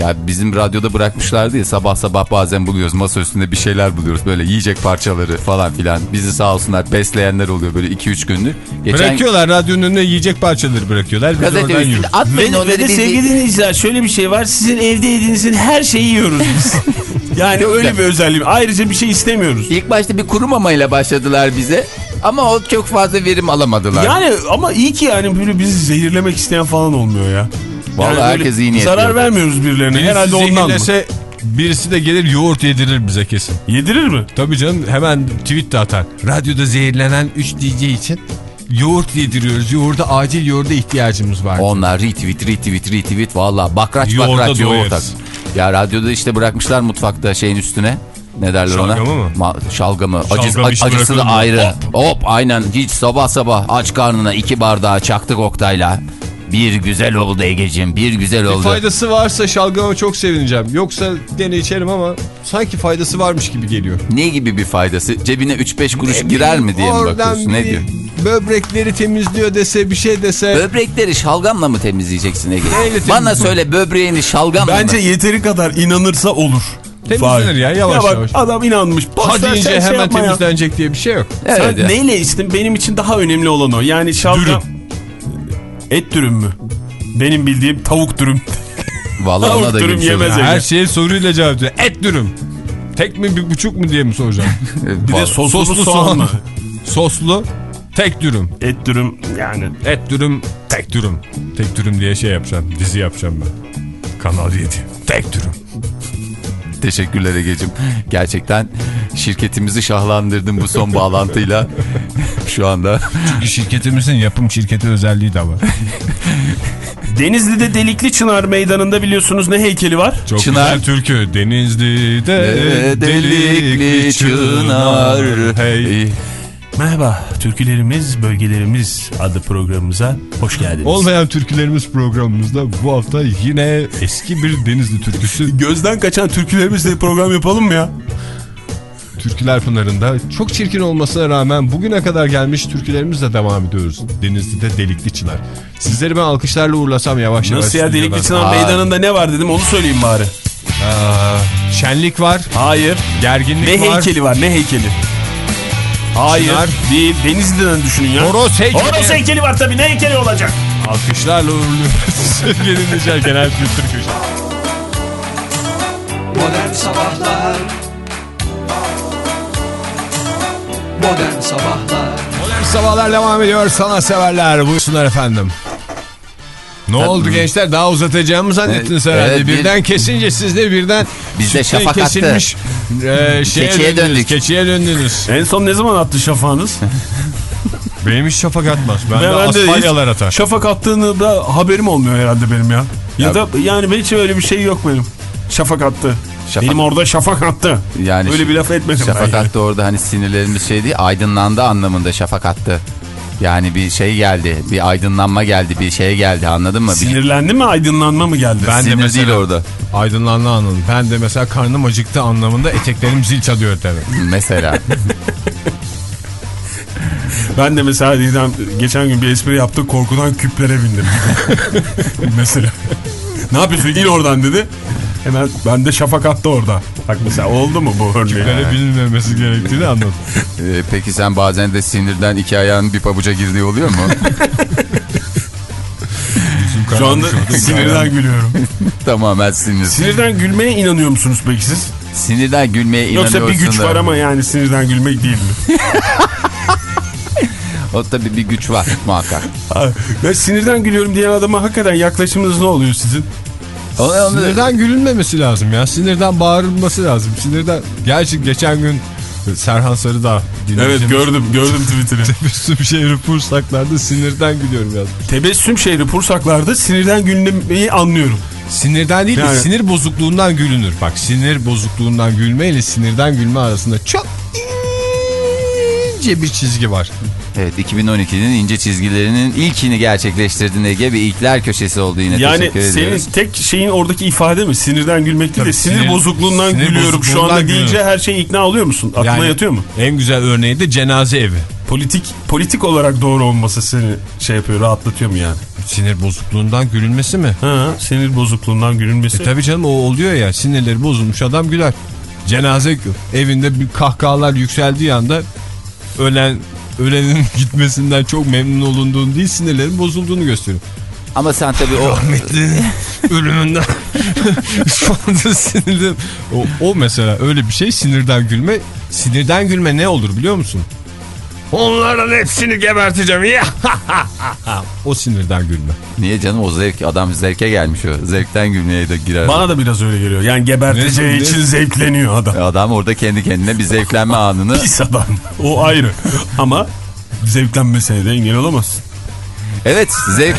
Ya bizim radyoda bırakmışlardı ya sabah sabah bazen buluyoruz masa üstünde bir şeyler buluyoruz böyle yiyecek parçaları falan filan. Bizi sağ olsunlar besleyenler oluyor böyle 2-3 gündür. Geçen Bırakıyorlar radyonun önüne yiyecek parçaları bırakıyorlar. Biz gazete oradan yiyoruz. atmayın Ve, ve de sevgili dinleyiciler şöyle bir şey var. Sizin evde yediğinizin her şeyi yiyoruz biz. Yani öyle bir özelliğim. Ayrıca bir şey istemiyoruz. İlk başta bir kuru mamayla başladılar bize. Ama o çok fazla verim alamadılar. Yani ama iyi ki yani böyle bizi zehirlemek isteyen falan olmuyor ya. Vallahi böyle herkes iyi niyetli. Zarar vermiyoruz birilerine. Birisi Herhalde ondan mı? birisi de gelir yoğurt yedirir bize kesin. Yedirir mi? Tabii canım hemen tweet de atar. Radyoda zehirlenen 3 DJ için yoğurt yediriyoruz. Yoğurda acil yoğurda ihtiyacımız var. Onlar retweet retweet retweet valla bakraç Yoğurda bakraç yoğurt. Ya radyoda işte bırakmışlar mutfakta şeyin üstüne. Ne derler ona? Şalgamı mı? Ma- şalgamı. Acı, Şalgam hiç acısı da ayrı. Hop. aynen hiç sabah sabah aç karnına iki bardağı çaktık Oktay'la. Bir güzel oldu Ege'ciğim bir güzel Bir oldu. faydası varsa şalgama çok sevineceğim. Yoksa gene içerim ama sanki faydası varmış gibi geliyor. Ne gibi bir faydası? Cebine 3-5 kuruş girer mi diye mi bakıyorsun? Ne bir diyor? Böbrekleri temizliyor dese bir şey dese. Böbrekleri şalgamla mı temizleyeceksin Ege? Neyle Bana söyle böbreğini şalgamla Bence mı? yeteri kadar inanırsa olur. Temizlenir ya, yavaş bak, yavaş. Adam inanmış. Hadi ince sen şey hemen yapma ya. temizlenecek diye bir şey yok. Evet Sen ya. neyle içtin? Benim için daha önemli olan o. Yani şalgam... Et dürüm mü? Benim bildiğim tavuk dürüm. Vallahi ona Tavuk da dürüm yemez. Her şeye soruyla cevap veriyor. Et dürüm. Tek mi bir buçuk mu diye mi soracağım? Bir de soslu, Soslu soğan soğan. mı? Soslu tek dürüm. Et dürüm yani. Et dürüm tek dürüm. Tek dürüm diye şey yapacağım. Dizi yapacağım ben. Kanal 7. Tek dürüm. Teşekkürler Ege'cim. Gerçekten şirketimizi şahlandırdın bu son bağlantıyla. Şu anda Çünkü şirketimizin yapım şirketi özelliği de var. Denizli'de Delikli Çınar Meydanı'nda biliyorsunuz ne heykeli var? Çok Çınar. güzel türkü. Denizli'de Ee, delikli çınar. Hey. Merhaba, türkülerimiz, bölgelerimiz adlı programımıza hoş geldiniz. Olmayan türkülerimiz programımızda bu hafta yine eski bir Denizli türküsü. Gözden kaçan türkülerimizle program yapalım mı ya? Türküler Pınarı'nda çok çirkin olmasına rağmen bugüne kadar gelmiş türkülerimizle devam ediyoruz. Denizli'de Delikli Çınar. Sizleri ben alkışlarla uğurlasam yavaş yavaş. Nasıl ya. Delikli Çınar Aa. Meydanı'nda ne var dedim onu söyleyeyim bari. Aa, şenlik var, Hayır. gerginlik Ne var. heykeli var ne heykeli? Hayır Çınar. değil Denizli'den düşünün ya. Horoz heykeli. Horoz heykeli var tabii ne heykeli olacak? Alkışlarla uğurluyoruz. Sevgili dinleyiciler genel kültür köşesi. Modern Sabahlar Modern Sabahlar Modern sabahlar devam ediyor. Sana severler. Buyursunlar efendim. Ne oldu gençler? Daha uzatacağımı zannettiniz Evet, herhalde. evet, bir- birden kesince siz de birden Biz de sütten şafak attı. kesilmiş e, şeye Keçiye döndünüz. döndük. Keçiye döndünüz. En son ne zaman attı şafağınız? Benim hiç şafak atmaz. Ben, Ben- de ben de asfalyalar atar. Şafak attığını da haberim olmuyor herhalde benim ya. Ya, da yani hiç öyle bir şey yok benim. Şafak attı. Şafak- Benim orada şafak attı. Yani Öyle bir laf etmedim Şafak attı orada hani sinirlerimiz şey değil aydınlandı anlamında şafak attı. Yani bir şey geldi bir aydınlanma geldi bir şey geldi anladın mı? Bir Sinirlendi mi aydınlanma mı geldi? Ben de sinir mesela- değil orada Aydınlanma anladım. Ben de mesela karnım acıktı anlamında eteklerim zil çalıyor tabii. mesela. Ben de mesela Didem geçen gün bir espri yaptı korkudan küplere bindim. mesela. Ne yapıyorsun in oradan dedi. Hemen ben de şafak attı orada. Bak mesela oldu mu bu örneği? Böyle bilinmemesi gerektiğini anladım. Ee, peki sen bazen de sinirden iki ayağın bir pabuca girdiği oluyor mu? Şu anda sinirden gülüyorum. Tamamen sinir. Sinirden gülmeye inanıyor musunuz peki siz? Sinirden gülmeye inanıyorsun Yoksa bir güç da. var ama yani sinirden gülmek değil mi? O tabii bir güç var muhakkak. Ben sinirden gülüyorum diyen adama hakikaten yaklaşımınız ne oluyor sizin? Sinirden gülünmemesi lazım ya. Sinirden bağırılması lazım. Sinirden... Gerçi geçen gün Serhan Sarıdağ Evet gördüm gördüm Twitter'ı. Tebessüm şehri Pursaklar'da sinirden gülüyorum yazmış. Tebessüm şehri Pursaklar'da sinirden gülmeyi anlıyorum. Sinirden değil de Yani- sinir bozukluğundan gülünür. Bak sinir bozukluğundan gülme ile sinirden gülme arasında çok ince bir çizgi var. Evet 2012'nin ince çizgilerinin ilkini gerçekleştirdin Ege bir ilkler köşesi oldu yine Yani teşekkür senin ediyoruz. tek şeyin oradaki ifade mi? Sinirden gülmek değil de sinir, sinir- bozukluğundan sinir gülüyorum şu bozukluğundan anda deyince gülüyorum. her şeye ikna oluyor musun? Aklına Yani yatıyor mu? En güzel örneği de cenaze evi. Politik politik olarak doğru olması seni şey yapıyor rahatlatıyor mu yani? Sinir bozukluğundan gülünmesi mi? Ha, sinir bozukluğundan gülünmesi. E tabii canım o oluyor ya sinirleri bozulmuş adam güler. Cenaze evinde bir kahkahalar yükseldiği anda ölen ölenin gitmesinden çok memnun olunduğunu değil sinirlerin bozulduğunu gösteriyor. Ama sen tabii o ölümünden şu anda sinirden o, o mesela öyle bir şey sinirden gülme sinirden gülme ne olur biliyor musun? Onların hepsini geberteceğim ya. o sinirden gülme. niye canım o zevk adam zevke gelmiş o. Zevkten gülmeye de girer. Bana da biraz öyle geliyor. Yani geberteceği Ne- ne- için zevkleniyor adam. Adam orada kendi kendine bir zevklenme anını. Pis adam. O ayrı. Ama zevklenmesine de engel olamazsın. Evet zevk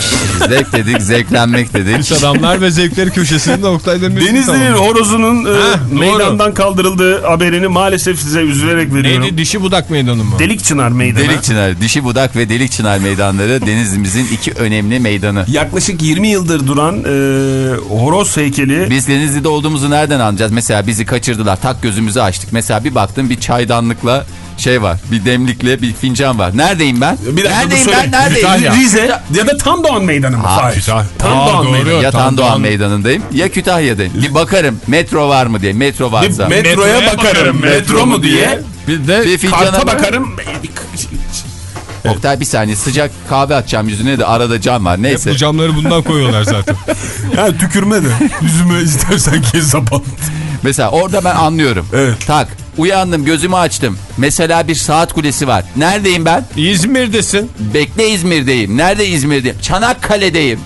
zevk dedik zevklenmek dedik. Pis adamlar ve zevkleri köşesinde Oktay Demirci Denizli'nin horozunun e, meydandan kaldırıldığı haberini maalesef size üzülerek veriyorum. Neydi dişi budak meydanı mı? Delik Çınar Meydanı. Delik Çınar, Dişi Budak ve Delik Çınar meydanları Denizli'mizin iki önemli meydanı. Yaklaşık 20 yıldır duran e, horoz heykeli Biz Denizli'de olduğumuzu nereden anlayacağız? Mesela bizi kaçırdılar, tak gözümüzü açtık. Mesela bir baktım bir çaydanlıkla şey var, bir demlikle bir fincan var. Neredeyim ben? Bir dakika, neredeyim ben? söyle. Neredeyim? Kütahya. Rize ya da Tam Doğan Meydanı mı? Ha, Hayır. Kütahya. Tam Aa, Doğan doğru. Meydanı. Ya Tam Doğan Doğan- meydanındayım ya Kütahya'dayım. Bir bakarım metro var mı diye. Metro varsa. Bir metroya Metroya bakarım. bakarım, Metro mu diye. Bir de bir fincana Karta bak- bakarım. Oktay bir saniye sıcak kahve atacağım yüzüne de arada cam var. hep Neyse. bu camları bundan koyuyorlar zaten. Ya tükürme de. Yüzüme istersen kezzap al. Mesela orada ben anlıyorum. Evet. Tak uyandım gözümü açtım. Mesela bir saat kulesi var. Neredeyim ben? İzmir'desin. Bekle İzmir'deyim. Nerede İzmir'deyim? Çanakkale'deyim.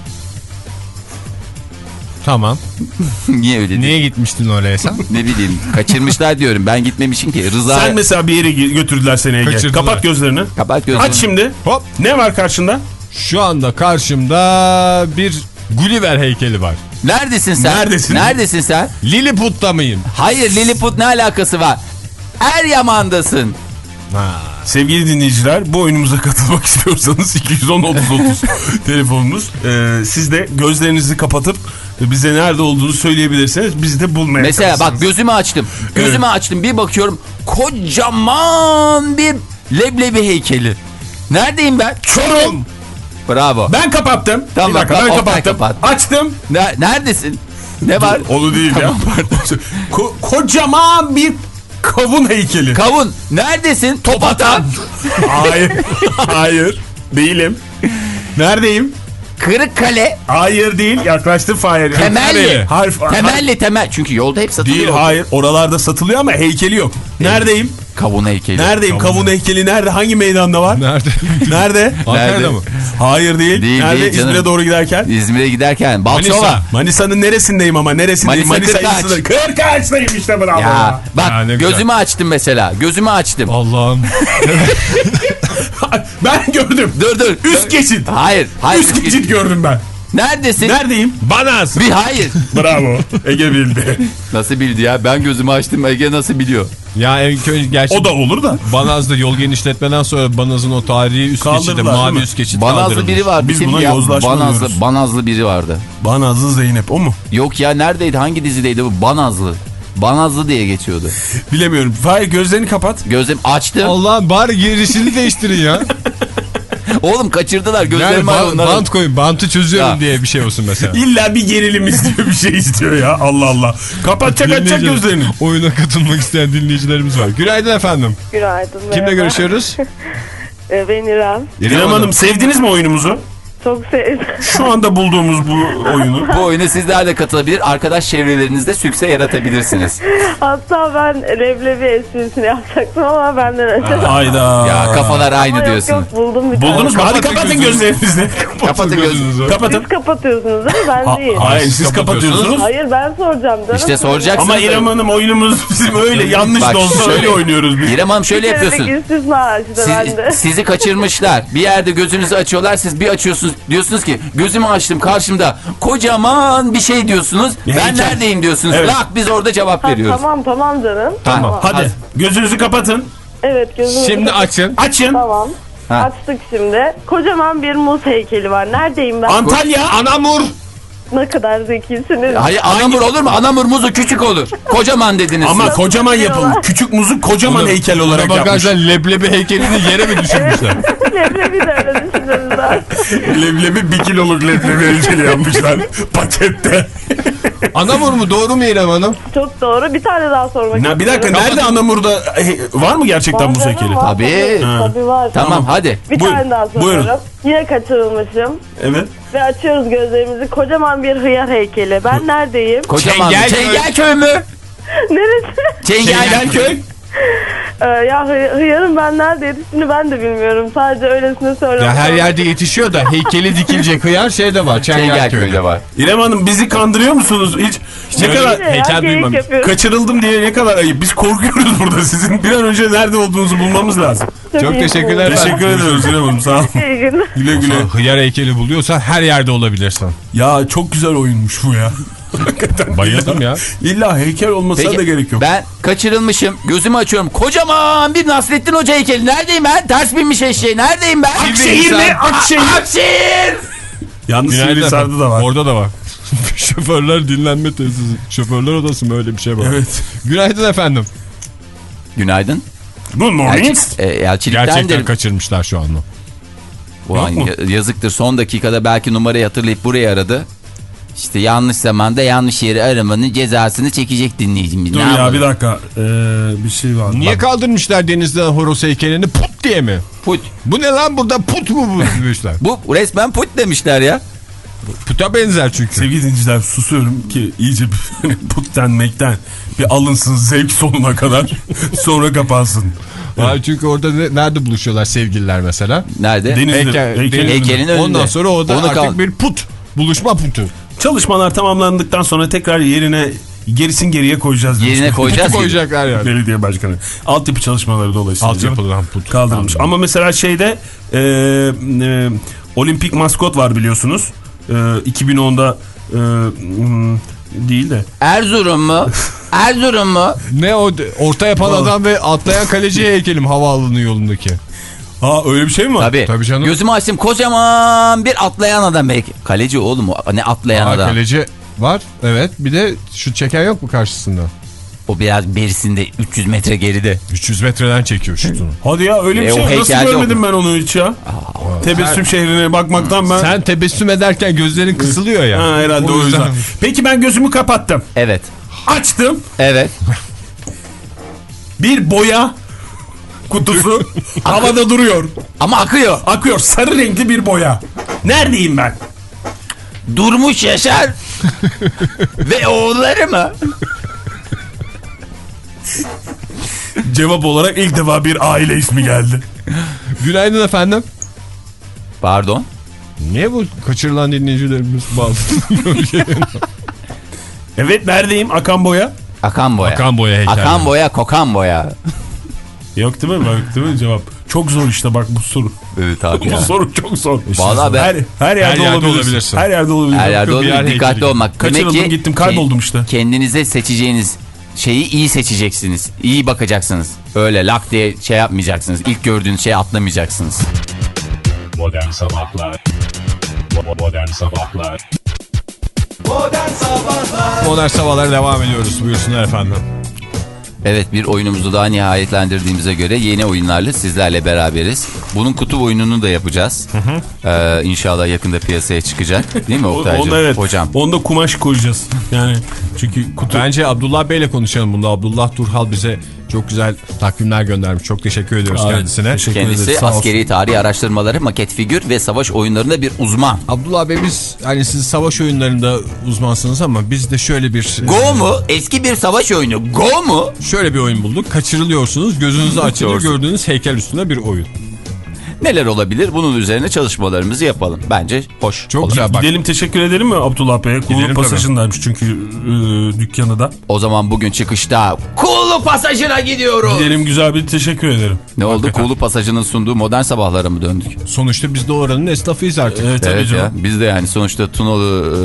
Tamam. Niye öyle Niye gitmiştin oraya sen? Ne bileyim kaçırmışlar diyorum. Ben gitmemişim ki. Rıza Sen mesela bir yere götürdüler seni Ege. Kaçırdılar. Kapat gözlerini. kapat gözünü. Aç şimdi. Hop. Ne var karşında? Şu anda karşımda bir Gulliver heykeli var. Neredesin sen? Neredesin? Neredesin sen? Lilliput'ta mıyım? Hayır Lilliput ne alakası var? Eryaman'dasın. Sevgili dinleyiciler bu oyunumuza katılmak istiyorsanız 210 30 30 telefonumuz. Ee, siz de gözlerinizi kapatıp bize nerede olduğunu söyleyebilirseniz biz de bulmaya Mesela bak çalışırız. gözümü açtım. Gözümü açtım bir bakıyorum kocaman bir leblebi heykeli. Neredeyim ben? Çorum. Bravo. Ben kapattım. Tamam, bir dakika bak, ben kapattım. kapat. Açtım. Ne- neredesin? Ne var? Onu değil ya. Ko- kocaman bir kavun heykeli. Kavun. Neredesin? Top atan. Hayır. Hayır. Değilim. Neredeyim? Kırıkkale. Hayır değil. Yaklaştım Fahir. Temelli. Harf. Temelli temel. Çünkü yolda hep satılıyor. Değil hayır. Oralarda satılıyor ama heykeli yok. Neredeyim? Kavun heykeli. Neredeyim? Kavun heykeli nerede? Hangi meydanda var? Nerede? Nerede? Ankara'da mı? Hayır değil. Değil, Nerede? değil. İzmir'e doğru giderken. İzmir'e giderken Balçova. Manisa. Manisa'nın neresindeyim ama? Neresindeyim? Manisa Manisa Kırkağaç. İzmir'de. Kırkağaç'tayım işte bravo. Ya bak Ya, gözümü açtım mesela. Gözümü açtım. Allah'ım. ben gördüm. Dur dur. Üst geçit. Hayır. Hayır. Üst geçit gördüm ben. Neredesin? Neredeyim? Banaz. Bir hayır. Bravo. Ege bildi. Nasıl bildi ya? Ben gözümü açtım. Ege nasıl biliyor? Ya en köy gerçi o da olur da. Banaz'da yol genişletmeden sonra Banaz'ın o tarihi üst geçidi, Kaldırdılar, değil mavi mi? üst geçit Banazlı biri vardı. Biz Kimdi buna ya? yozlaşma Banazlı, diyoruz. Banazlı biri vardı. Banazlı Zeynep o mu? Yok ya neredeydi? Hangi dizideydi bu? Banazlı. Banazlı diye geçiyordu. Bilemiyorum. Fahir gözlerini kapat. Gözüm açtım. Allah'ım bari girişini değiştirin ya. Oğlum kaçırdılar. Yani Gözlerimi ba- onlara- bant koyun. Bantı çözüyorum Ya. diye bir şey olsun mesela. İlla bir gerilim istiyor bir şey istiyor ya. Allah Allah. Kapatacak açacak gözlerini. Oyuna katılmak isteyen dinleyicilerimiz var. Günaydın efendim. Günaydın. Kimle merhaba. görüşüyoruz? Ee, ben İrem. İrem Hanım sevdiniz mi oyunumuzu? Çok sevdim. Şu anda bulduğumuz bu oyunu. Bu oyuna sizler de katılabilir. Arkadaş çevrelerinizde sükse yaratabilirsiniz. Hatta ben leblebi esprisini yapacaktım ama benden önce. Hayda. Ya kafalar Ama aynı yok diyorsun. yok buldum bir Buldunuz mu? Hadi kapatın gözlerinizi. Kapatın gözünüzü. Kapatın. Siz kapatıyorsunuz değil mi? Ben Ha- değil. hayır siz kapatıyorsunuz. Hayır ben soracağım canım. İşte soracaksın. Ama İrem Hanım oyunumuz bizim öyle yanlış Bak, da olsa şöyle- öyle oynuyoruz biz. İrem Hanım şöyle yapıyorsun. Siz, sizi kaçırmışlar. Bir yerde gözünüzü açıyorlar. Siz bir açıyorsunuz. Diyorsunuz ki gözümü açtım karşımda. Kocaman bir şey diyorsunuz. Ben heykel. neredeyim diyorsunuz. Evet. Lak biz orada cevap Ha, veriyoruz. tamam tamam canım. Tamam. Hadi gözünüzü kapatın. Evet gözümü Şimdi açın. Açın. Tamam. Ha. Açtık şimdi. Kocaman bir muz heykeli var. Neredeyim ben? Antalya. Anamur. ne kadar zekisiniz. Hayır anamur olur mu? Anamur muzu küçük olur. Kocaman dediniz. Ama siz. kocaman yapılmış. Küçük muzu kocaman heykel olarak Buna yapmış. bakarsan leblebi heykelini yere mi düşürmüşler? Leblebi de öyle. Leblebi bir kiloluk leblebi heykeli yapmışlar pakette. Anamur mu doğru mu İrem Hanım? Çok doğru. Bir tane daha sormak Ne, bir dakika istiyorum. nerede Anamur'da e, var mı gerçekten Var buz heykeli? var. Tabii. Tabii var. Tamam hadi. Bir Buyurun, tane daha buyurun. soruyorum. Yine kaçırılmışım. Evet. Ve açıyoruz gözlerimizi. Kocaman bir hıyar heykeli. Ben neredeyim? Kocaman Çengelköy. Çengelköy mü? Neresi? Çengelköy. Ee, ya hı- hıyarın ben nerede yetiştiğini ben de bilmiyorum. Sadece öylesine söylüyorum. Ya her yerde yetişiyor da heykeli dikilecek hıyar şey de var. Çengelköy'de var. İrem Hanım bizi kandırıyor musunuz? Hiç ne Öyle kadar Ya, heykel geyik duymamış. kaçırıldım diye ne kadar ayıp. Biz korkuyoruz burada sizin. Bir an önce nerede olduğunuzu bulmamız lazım. Çok iyi teşekkürler. Teşekkür ediyoruz İrem Hanım sağ olun. İyi günler. Güle güle. Hıyar heykeli buluyorsan her yerde olabilirsin. Ya çok güzel oyunmuş bu ya. Bayıldım ya. İlla heykel olmasına da gerek yok. ben kaçırılmışım. Gözümü açıyorum. Kocaman bir Nasrettin Hoca heykeli. Neredeyim ben? Ters binmiş eşeği. Neredeyim ben? Akşehir mi? Akşehir. Akşehir. Yalnız efendim. da var. Orada da var. Şoförler dinlenme tesisi. Şoförler odası mı öyle bir şey var? Evet. Günaydın efendim. Günaydın. Good morning. Elçi, e. Gerçekten kaçırmışlar şu anda. Ulan yazıktır son dakikada belki numarayı hatırlayıp buraya aradı. İşte yanlış zamanda yanlış yeri aramanın cezasını çekecek dinleyicimiz. Dur Ne ya yapalım? bir dakika. Ee, bir şey var. Niye Bak, kaldırmışlar denizden horoz heykelini put diye mi? Put. Bu ne lan burada put mu bu demişler? Bu resmen put demişler ya. Puta benzer çünkü. Sevgili dinleyiciler susuyorum ki iyice put denmekten bir alınsın zevk sonuna kadar sonra kapansın. Ha, çünkü orada ne- nerede buluşuyorlar sevgililer mesela? Nerede? Denizli. Heykel- heykelin Heykelin önünde. Ondan sonra orada Onu artık kal- bir put. Buluşma putu. Çalışmalar tamamlandıktan sonra tekrar yerine gerisin geriye koyacağız. demiş. Yerine koyacağız. Koyacaklar yani. Belediye başkanı. Altyapı çalışmaları dolayısıyla. Altyapıdan put. Kaldırılmış. Ama mesela şeyde e, e, olimpik maskot var biliyorsunuz. E, 2010'da e, hmm, değil de. Erzurum mu? Erzurum mu? Ne o orta yapan adam ve atlayan kaleci heykelim havaalanı yolundaki. Ha öyle bir şey mi var? Tabii. Tabii canım. Gözümü açtım kocaman bir atlayan adam belki. Kaleci oğlum o ne atlayan Aa, adam. kaleci var evet bir de şut çeken yok mu karşısında? O biraz berisinde 300 metre geride. 300 metreden çekiyor şutunu. Hadi ya öyle bir E, şey. Nasıl görmedim ben onu hiç ya? Tebessüm şehrine bakmaktan ben... Sen tebessüm ederken gözlerin kısılıyor ya. Ha, herhalde o yüzden. Peki ben gözümü kapattım. Evet. Açtım. Evet. Bir boya kutusu havada duruyor. Ama akıyor. Akıyor. Sarı renkli bir boya. Neredeyim ben? Durmuş Yaşar. Ve oğulları mı? Cevap olarak ilk defa bir aile ismi geldi. Günaydın efendim. Pardon. Niye bu kaçırılan dinleyicilerimiz bazı? Evet neredeyim? Akan boya. Akan boya. Akan boya heykeli. Akan boya, kokan boya. Yok değil mi? Yok değil mi cevap? Çok zor işte bak bu soru. Evet abi Bu soru çok zor. Vallahi ben- her, her yerde, Her yerde olabilirsin. olabilirsin. Her yerde olabilirsin. Her yerde olur. yer Dikkatli heykeli. olmak. Kaçırıldım, gittim, kayboldum işte. Kendinize seçeceğiniz şeyi iyi seçeceksiniz. İyi bakacaksınız. Öyle lak diye şey yapmayacaksınız. İlk gördüğünüz şeye atlamayacaksınız. Modern Sabahlar Modern Sabahlar Modern sabahlara devam ediyoruz. Buyursunlar efendim. Evet bir oyunumuzu daha nihayetlendirdiğimize göre yeni oyunlarla sizlerle beraberiz. Bunun kutu oyununu da yapacağız. Ee, inşallah yakında piyasaya çıkacak. Değil mi Oktay'cığım? Onda evet. Hocam. Onda kumaş koyacağız. Yani çünkü kutu Bence Abdullah Bey'le konuşalım bunda. Abdullah Turhal bize çok güzel takvimler göndermiş. Çok teşekkür ediyoruz Aa, kendisine. teşekkür ederiz, Kendisi olsun. askeri tarih araştırmaları, maket figür ve savaş oyunlarında bir uzman. Abdullah Bey biz hani siz savaş oyunlarında uzmansınız ama biz de şöyle bir Go mu? Eski bir savaş oyunu. Go mu? şöyle bir oyun bulduk. Kaçırılıyorsunuz. Gözünüzü Doğrusu. gördüğünüz heykel üstünde bir oyun. Neler olabilir? Bunun üzerine çalışmalarımızı yapalım. Bence hoş. Çok olur. güzel bak. Gidelim teşekkür edelim mi Abdullah Bey'e? Tabii. pasajındaymış çünkü e, dükkanı da. O zaman bugün çıkışta Kuğulu Pasajı'na gidiyoruz. Gidelim güzel bir teşekkür ederim. Ne oldu? Kuğulu Pasajı'nın sunduğu modern sabahlara mı döndük? Sonuçta biz de oranın esnafıyız artık. Evet, Evet ya. Biz de yani sonuçta Tunalı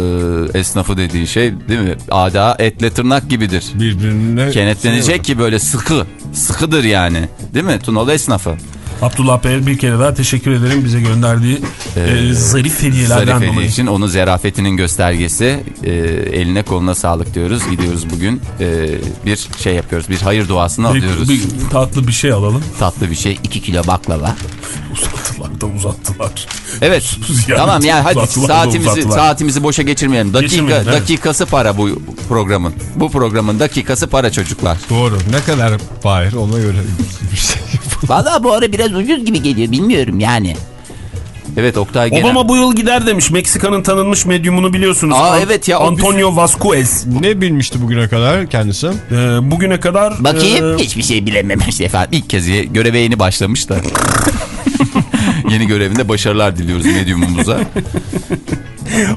e, esnafı dediği şey değil mi? Ada etle tırnak gibidir. Birbirine Kenetlenecek ki böyle sıkı. Sıkıdır yani. Değil mi? Tunalı esnafı. Abdullah Bey'e bir kere daha teşekkür ederim bize gönderdiği e, zarif hediyelerden Zarif hediye dolayı. için onun zerafetinin göstergesi. E, eline koluna sağlık diyoruz. Gidiyoruz bugün. E, bir şey yapıyoruz. Bir hayır duasını Bir, alıyoruz. bir tatlı bir şey alalım. Tatlı bir şey. 2 kilo baklava. Uzattılar da uzattılar. Evet. Yani tamam yani hadi uzattılar saatimizi uzattılar. saatimizi boşa geçirmeyelim. Dakika Geçirmeyelim, evet. dakikası para bu programın. Bu programın dakikası para çocuklar. Doğru. Ne kadar Fahir ona göre bir şey. Valla bu ara biraz ucuz gibi geliyor bilmiyorum yani. Evet Oktay gene. Obama bu yıl gider demiş. Meksika'nın tanınmış medyumunu biliyorsunuz. Aa, An- evet ya, Antonio Vasquez. Ne bilmişti bugüne kadar kendisi? Ee, bugüne kadar... Bakayım e, hiçbir şey bilememiş efendim. İlk kez göreve yeni başlamış da. yeni görevinde başarılar diliyoruz medyumumuza.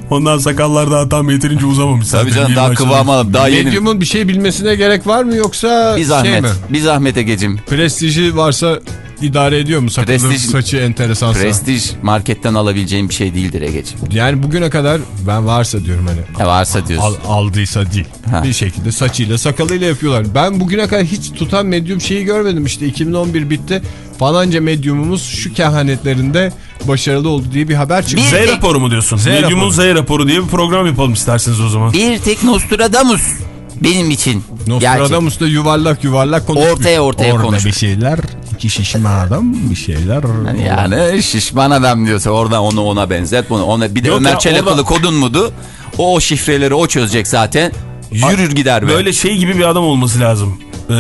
Ondan sakallar daha tam yeterince uzamamış. Tabii zaten. canım daha başladı. kıvam alıp daha yeni. Medyumun bir şey bilmesine gerek var mı yoksa Bir zahmet. şey mi? Bir zahmet Egeciğim. Prestiji varsa idare ediyor mu? Sakalı Prestij- saçı enteresansa. Prestij marketten alabileceğin bir şey değildir Egeciğim. Yani bugüne kadar ben varsa diyorum hani Ne varsa diyorsun. al- aldıysa değil. Ha. Bir şekilde saçıyla sakalıyla yapıyorlar. Ben bugüne kadar hiç tutan medyum şeyi görmedim. İşte 2011 bitti. Falanca medyumumuz şu kehanetlerinde başarılı oldu diye bir haber çıktı. Bir- Z raporu mu diyorsun? Z Medyumun raporu. Z raporu diye bir program yapalım isterseniz o zaman. Bir tek Nostradamus benim için. Nostradamus da yuvarlak yuvarlak konuşmuş. Ortaya ortaya Orada konuşmuş. bir şeyler, iki şişman adam bir şeyler. Hani yani şişman adam diyorsa oradan onu ona benzet. Bunu ona bir de Yok Ömer Çelakalı orada- kodun mudu? O, o şifreleri o çözecek zaten. Yürür gider be. Böyle şey gibi bir adam olması lazım. Ee,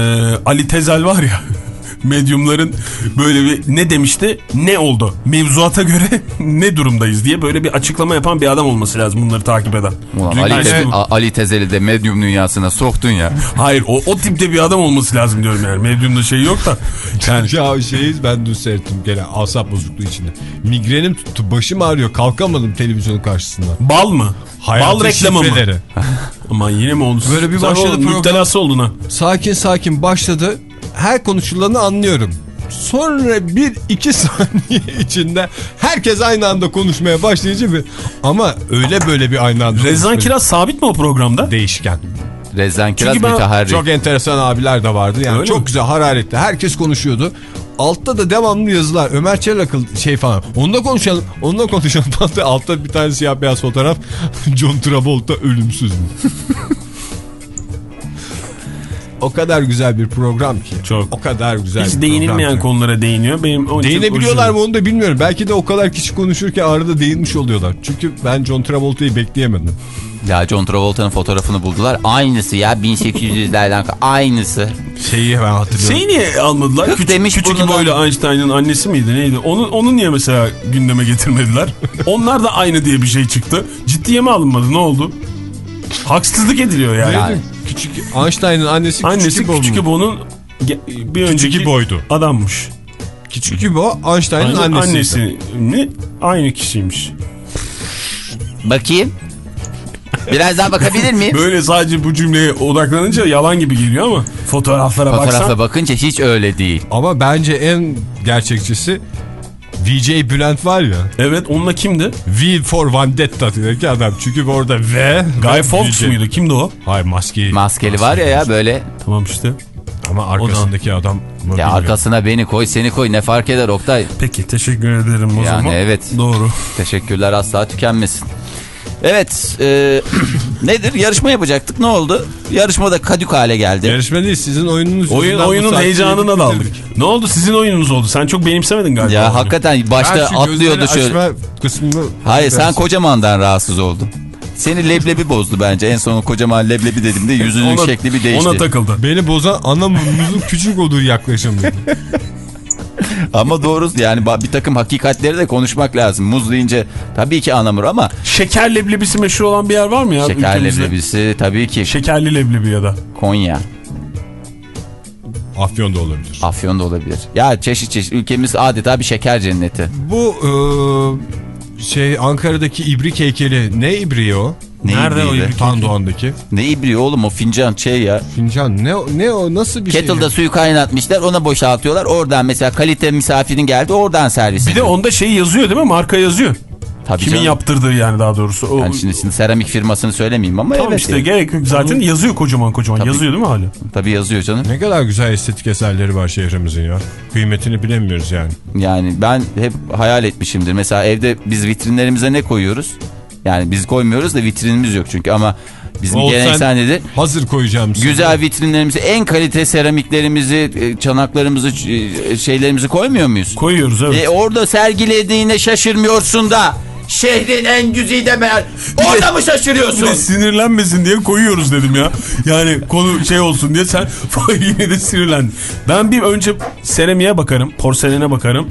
Ali Tezel var ya. Medyumların böyle bir ne demişti ne oldu mevzuata göre ne durumdayız diye böyle bir açıklama yapan bir adam olması lazım bunları takip eden. Ulan Ali, A- Ali Tezeli de medyum dünyasına soktun ya. Hayır o, o tipte bir adam olması lazım diyorum yani medyumda şey yok da. Yani Ya şeyi ben dün seyrettim gene asap bozukluğu içinde. Migrenim tuttu başım ağrıyor kalkamadım televizyonun karşısında. bal mı? Hayatın bal reklamı mı? şifreleri. Aman yine mi oldu? Böyle bir başladı program. Müptelası oldun ha. Sakin sakin başladı. Her konuşulanı anlıyorum. Sonra bir iki saniye içinde herkes aynı anda konuşmaya başlayınca bir ama öyle böyle bir aynı anda Rezan. Kiraz sabit mi o programda? değişken. Rezan Kiraz müteharrik. Çok enteresan abiler de vardı. Yani Öyle çok mi? güzel hararetli. Herkes konuşuyordu. Altta da devamlı yazılar. Ömer Çelakıl şey falan. Onunla konuşalım. Onunla konuşalım. Altta, altta bir tane siyah beyaz fotoğraf. John Travolta ölümsüz mü? O kadar güzel bir program ki. Çok. O kadar güzel Hiç bir değinilmeyen program ki. konulara değiniyor. Benim için Değinebiliyorlar mı onu da bilmiyorum. Belki de o kadar kişi konuşurken arada değinmiş oluyorlar. Çünkü ben John Travolta'yı bekleyemedim. Ya John Travolta'nın fotoğrafını buldular. Aynısı ya 1800'lerden aynısı. Şeyi ben hatırlıyorum. Şeyi niye almadılar? Kırk Küçük, demiş küçük boylu Einstein'ın annesi miydi neydi? Onu, onu niye mesela gündeme getirmediler? Onlar da aynı diye bir şey çıktı. Ciddiye mi alınmadı ne oldu? Haksızlık ediliyor yani. Neydi? Küçük Einstein'ın annesi, Annesi Küçük Küçük? İbo'nun bir önceki İbo'ydu. adammış. Küçük İbo Einstein'ın Aynı annesi. annesini aynı kişiymiş. Bakayım. Biraz daha bakabilir miyim? Böyle sadece bu cümleye odaklanınca yalan gibi geliyor ama fotoğraflara Fotoğrafa baksan bakınca hiç öyle değil. Ama bence en gerçekçisi VJ Bülent var ya. evet onunla kimdi? V for Vendetta diyor ki adam. Çünkü orada V. Guy Fawkes muydu? Kimdi o? Hayır maske. Maskeli var ya ya böyle. Tamam işte. Ama arkasındaki adam. Ya arkasına beni koy seni koy ne fark eder Oktay. Peki teşekkür ederim o Yani zaman. evet. Doğru. Teşekkürler asla tükenmesin. Evet e, nedir yarışma yapacaktık ne oldu? Yarışmada kadük hale geldi. Yarışma değil sizin oyununuz. Oyun, oyunun heyecanına daldık. Ne oldu sizin oyununuz oldu? Sen çok benimsemedin galiba. Ya oyunu. hakikaten başta şu atlıyordu şöyle. kısmını... Hayır sen kocamandan rahatsız oldun. Seni leblebi bozdu bence. En son kocaman leblebi dediğimde yüzünün Ona- şekli bir değişti. Ona takıldı. Beni bozan anamızın küçük olduğu yaklaşımı. Ama doğru yani bir takım hakikatleri de konuşmak lazım. Muz deyince tabii ki anamur ama Şeker leblebisi meşhur olan bir yer var mı ya? şeker ülkemizde? leblebisi tabii ki Şekerli leblebi ya da. Konya, Afyon da olabilir. Afyon da olabilir. Ya çeşit çeşit ülkemiz adeta bir şeker cenneti. Bu e, şey Ankara'daki ibrik heykeli ne ibriği o? Ne Nerede o ibriği be? ibrik? Tandoğan'daki. Ne ibriği oğlum o fincan şey ya. Fincan ne o- ne o nasıl bir Kettle'da şey? suyu kaynatmışlar ona boşaltıyorlar. Oradan mesela kalite misafirin geldi oradan servis Bir de onda şey yazıyor değil mi? Marka yazıyor. Tabii Kimin canım. yaptırdığı yani daha doğrusu. O, Yani şimdi, şimdi seramik firmasını söylemeyeyim ama Tamam evet. işte yani. gerek yok. Zaten yazıyor kocaman kocaman. Tabii. Yazıyor değil mi hala? Tabii yazıyor canım. Ne kadar güzel estetik eserleri var şehrimizin ya. Kıymetini bilemiyoruz yani. Yani ben hep hayal etmişimdir. Mesela evde biz vitrinlerimize ne koyuyoruz? Yani biz koymuyoruz da vitrinimiz yok çünkü ama bizim Oğuz, geleneksel nedir? Hazır koyacağım. Güzel vitrinlerimizi, en kalite seramiklerimizi, e, çanaklarımızı, e, şeylerimizi koymuyor muyuz? Koyuyoruz evet. E orada sergilediğine şaşırmıyorsun da şehrin en güzide meğer orada mı Bir şaşırıyorsun? sinirlenmesin diye koyuyoruz dedim ya. Yani konu şey olsun diye sen yine de sinirlendin. Ben bir önce seramiğe bakarım, porselene bakarım.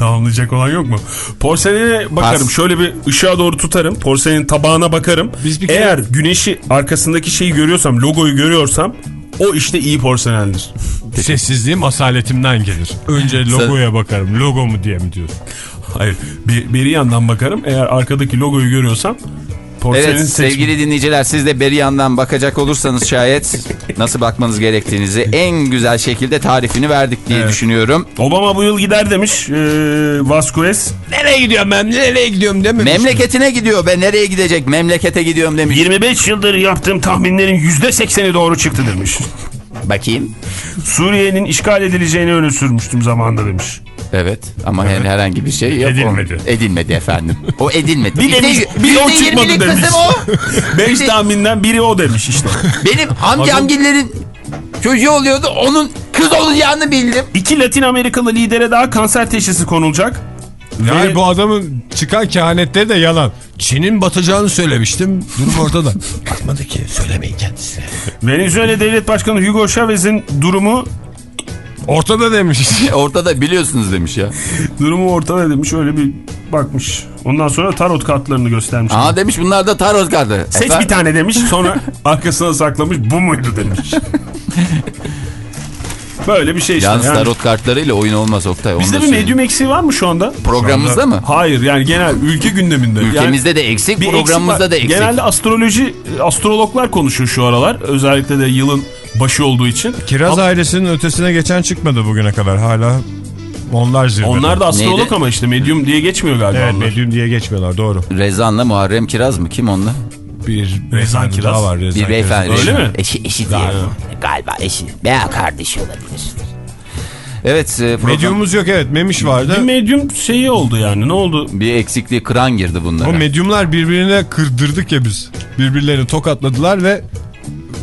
Tamamlayacak olan yok mu? Porselene bakarım. Pas. Şöyle bir ışığa doğru tutarım. Porselenin tabağına bakarım. Biz bir kere- Eğer güneşi arkasındaki şeyi görüyorsam, logoyu görüyorsam o işte iyi porselendir. Sessizliğim asaletimden gelir. Önce logoya bakarım. Logo mu diye mi diyorsun? Hayır. Bir, beri yandan bakarım. Eğer arkadaki logoyu görüyorsam porselenin Evet seçimi- sevgili dinleyiciler siz de beri yandan bakacak olursanız şayet nasıl bakmanız gerektiğinizi en güzel şekilde tarifini verdik diye Evet. düşünüyorum. Obama bu yıl gider demiş ee, Vasquez. Nereye gidiyorum ben? Nereye gidiyorum dememiş. Memleketine gidiyor be nereye gidecek memlekete gidiyorum demiş. 25 yıldır yaptığım tahminlerin %80'i doğru çıktı demiş. Bakayım. Suriye'nin işgal edileceğini öne sürmüştüm zamanında demiş. Evet ama her- herhangi bir şey yok. Edilmedi. Edilmedi efendim. O edilmedi. Bir demiş, bir o çıkmadı demiş. o. 5 tahminden biri o demiş işte. Benim amcamgillerin çocuğu oluyordu onun kız olacağını bildim. İki Latin Amerikalı lidere daha kanser teşhisi konulacak. Yani Ve bu adamın çıkan kehanetleri de yalan. Çin'in batacağını söylemiştim. Durum ortada. Batmadı ki. Söylemeyin kendisine. Venezuela Devlet Başkanı Hugo Chavez'in durumu Ortada demiş. Ortada biliyorsunuz demiş ya. durumu ortada demiş öyle bir bakmış. Ondan sonra tarot kartlarını göstermiş. Aa demiş bunlar da tarot kartı. Seç Efendim? bir tane demiş sonra arkasına saklamış bu muydu demiş. Böyle bir şey işte. Yalnız yani. tarot kartlarıyla oyun olmaz Oktay. Bizde bir söyleyeyim. medyum eksiği var mı şu anda? Programımızda mı? Hayır yani genel ülke gündeminde. Ülkemizde de eksik, programımızda eksik da eksik. Genelde astroloji, astrologlar konuşuyor şu aralar. Özellikle de yılın başı olduğu için. Kiraz Ama ailesinin ötesine geçen çıkmadı bugüne kadar. Hala onlar zirvede. onlar da astrolog Neydi? ama işte medyum diye geçmiyor galiba Evet onlar. medyum diye geçmiyorlar doğru. Rezan'la Muharrem Kiraz mı? Kim onunla? Bir Rezan Kiraz. daha var. Rezan Bir beyefendi. Kiraz. Öyle mi? Eşi, eşi diye. Galiba eşi. Veya kardeşi olabilir. Evet. E, program- Medyumumuz yok evet memiş Bir vardı. medyum şeyi oldu yani ne oldu? Bir eksikliği kıran girdi bunlara. O medyumlar birbirine kırdırdık ya biz. Birbirlerini tokatladılar ve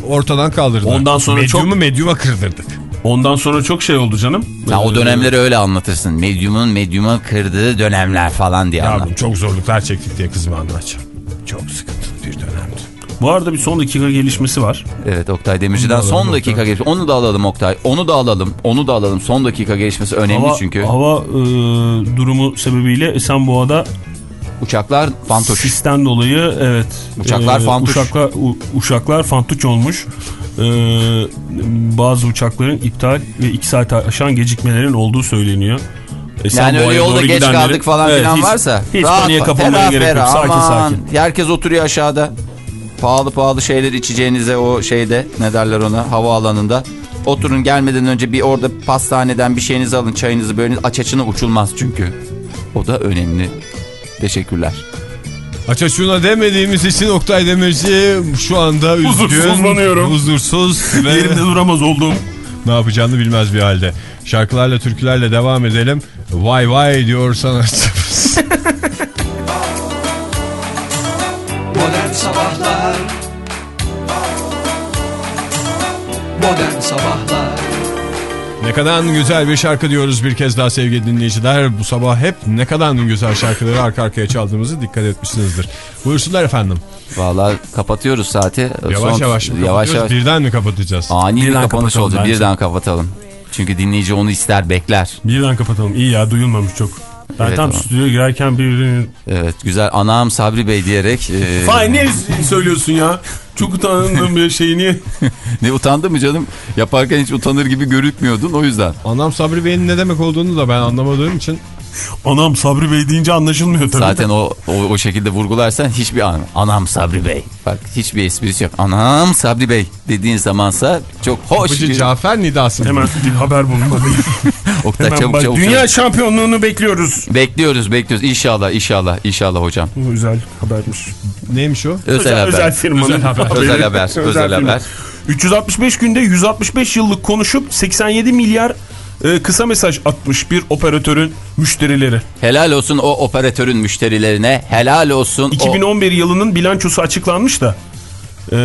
ortadan kaldırdılar. Ondan sonra Medyumu çok- medyuma kırdırdık. Ondan sonra çok şey oldu canım. Ya o Ee, dönemleri öyle anlatırsın. Medyumun medyuma kırdığı dönemler falan diye anlat. Yavrum çok zorluklar çektik diye kızıma anlatacağım. Çok sıkıntılı bir dönemdi. Bu arada bir son dakika gelişmesi var. Evet Oktay Demirci'den son dakika gelişmesi. Onu da alalım Oktay. Onu da alalım. Onu da alalım. Son dakika gelişmesi önemli hava, çünkü. Hava e, durumu sebebiyle Esenboğa'da Uçaklar fantoş. Sisten dolayı evet. Uçaklar fantuş. Uçaklar, u- uçaklar fantuç olmuş. Ee, bazı uçakların iptal ve 2 saat aşan gecikmelerin olduğu söyleniyor. Yani Esenboğa'ya öyle yolda geç kaldık falan Evet, filan hiç- varsa. Hiç rahat- paniğe kapılmaya gerek yok. Sakin aman. sakin. Herkes oturuyor aşağıda. Pahalı pahalı şeyler içeceğinize o şeyde ne derler ona havaalanında. Oturun gelmeden önce bir orada pastaneden bir şeyinizi alın çayınızı böyle aç açına uçulmaz çünkü. O da önemli. Teşekkürler. Aç şuna demediğimiz için Oktay Demirci şu anda üzgün. Huzursuzlanıyorum. Huzursuz ve Yerimde duramaz oldum. ne yapacağını bilmez bir halde. Şarkılarla türkülerle devam edelim. Vay vay diyor sanatçımız. Modern Sabahlar Modern Sabahlar ne kadar güzel bir şarkı diyoruz bir kez daha sevgili dinleyiciler. Bu sabah hep ne kadar güzel şarkıları arka arkaya çaldığımızı dikkat etmişsinizdir. Buyursunlar efendim. Vallahi kapatıyoruz saati. Yavaş Son- yavaş yavaş yavaş. Birden mi kapatacağız? Ani bir Birden kapanış kapatalım olacak. bence. Birden kapatalım. Çünkü dinleyici onu ister bekler. Birden kapatalım. İyi ya duyulmamış çok. Ben Evet, tam ama. stüdyoya girerken birinin... Evet güzel anam Sabri Bey diyerek. e, Fay ne söylüyorsun ya? Çok utandığım bir şey niye? ne utandı mı canım? Yaparken hiç utanır gibi görükmüyordun o yüzden. Anam Sabri Bey'in ne demek olduğunu da ben anlamadığım için Anam Sabri Bey deyince anlaşılmıyor tabii. Zaten o, o, o şekilde vurgularsan hiçbir an. Anam Sabri Bey. Bak hiçbir esprisi yok. Anam Sabri Bey dediğin zamansa çok hoş Kapıcı bir... Cafer nidası. Hemen bir haber bulmalıyım. Oktay Hemen çabuk bak, çabuk. Dünya çabuk. şampiyonluğunu bekliyoruz. Bekliyoruz bekliyoruz. İnşallah inşallah inşallah hocam. Bu özel habermiş. Neymiş o? Özel, haber. özel firmanın Özel haber. Özel haber, özel haber. 365 günde 165 yıllık konuşup 87 milyar e, kısa mesaj atmış bir operatörün müşterileri. Helal olsun o operatörün müşterilerine. Helal olsun o... 2011 yılının bilançosu açıklanmış da. e,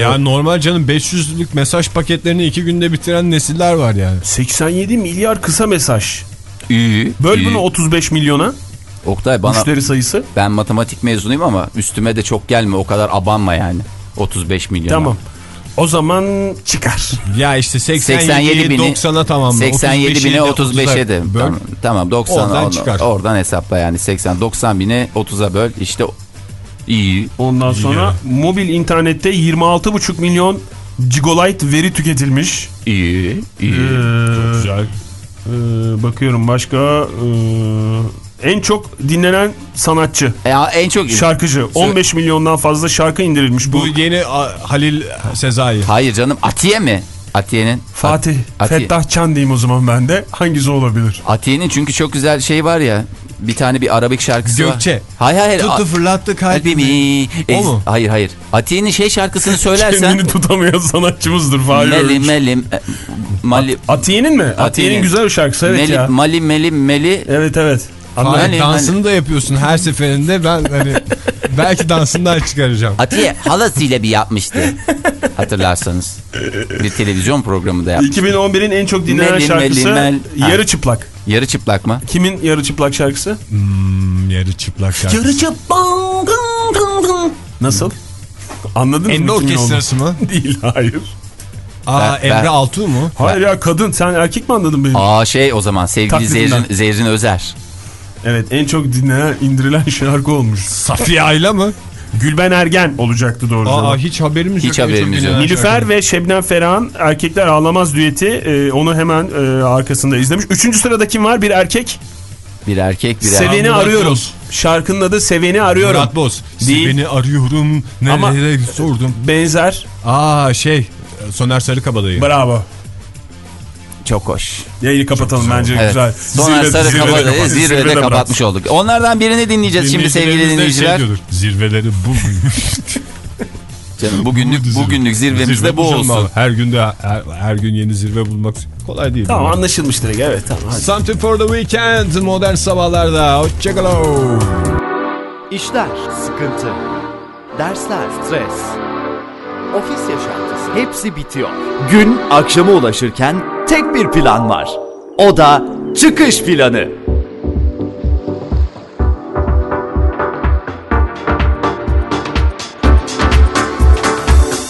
Ya normal canım 500'lük mesaj paketlerini iki günde bitiren nesiller var yani. 87 milyar kısa mesaj. İyi, Böl iyi. bunu 35 milyona Oktay bana müşteri sayısı. ben matematik mezunuyum ama üstüme de çok gelme o kadar abanma yani. 35 milyon. Tamam. O zaman çıkar. Ya işte 87 87 bini 90'a tamamla. 87 bini 35'e de. Tamam, tamam 90 Oradan çıkar. oradan hesapla yani 80 90 bini 30'a böl işte iyi. Ondan sonra mobil internette 26,5 milyon gigabyte veri tüketilmiş. iyi iyi. Ee, Güzel. Ee, bakıyorum başka ee, en çok dinlenen sanatçı Ya en çok şarkıcı 15 milyondan fazla şarkı indirilmiş bu, Bu yeni a, Halil Sezai. Hayır canım Atiye mi? Atiye'nin Fatih Atiye. Fettah Çan diyeyim o zaman ben de hangisi olabilir Atiye'nin çünkü çok güzel şey var ya. Bir tane bir Arabik şarkısı var. Gökçe. Hayır hayır. Tuttu fırlattı kalbimi. O mu? Hayır hayır. Atiye'nin şey şarkısını söylersen. kendini tutamayan sanatçımızdır Fahir Meli melim. e, Mali. Atiye'nin mi? Atiye'nin güzel bir şarkısı evet meli, ya Mali meli meli. evet evet Hayır, Hani- dansını da yapıyorsun her seferinde ben hani belki dansından çıkaracağım. Atiye halasıyla bir yapmıştı. Hatırlarsanız. Bir televizyon programında yapmış. 2011'in en çok dinlenen Meli, şarkısı meli, mel. Yarı. Çıplak Yarı çıplak mı? kimin Yarı Çıplak şarkısı? Hmm, yarı çıplak şarkı. çıplak. Nasıl? Anladın mı? kimin orkestrası mı? Değil hayır Aa Ben- Emre ben- Altuğ mu? Hayır ya kadın sen erkek mi anladın beni? Aa şey o zaman sevgili. Zerrin, Zerrin Özer. Evet en çok dinlenen indirilen şarkı olmuş. Safiye Ayla mı? Gülben Ergen olacaktı doğrusu. Aa hiç haberimiz Hiç yok. haberimiz yok. Nilüfer ve Şebnem Ferah'ın Erkekler Ağlamaz düeti e, onu hemen e, arkasında izlemiş. Üçüncü sırada kim var? Bir erkek. Bir erkek bir erkek. Seveni Murat arıyorum. Boz. Şarkının adı Seveni arıyorum. Murat Boz. Değil. Seni arıyorum. Ama- Nerelere sordum. Benzer. Aa şey Soner Sarıkabadayı. Bravo. Çok hoş. Yayını kapatalım bence Evet. güzel. Soner Zirve- Sarı zirvede kapat- zirvede, zirvede kapatmış olduk. Onlardan birini dinleyeceğiz şimdi sevgili de dinleyiciler. Şey diyordur, zirveleri bu. Canım bugünlük bugünlük zirvemizde Zirve bu bulacağım olsun. abi. Her günde her, her gün yeni zirve bulmak kolay değil. Tamam anlaşılmıştır. Evet tamam. hadi. Something for the weekend modern sabahlarda. Hoşçakalın. İşler, sıkıntı, dersler, stres, ofis yaşantısı hepsi bitiyor. Gün akşama ulaşırken tek bir plan var. O da çıkış planı.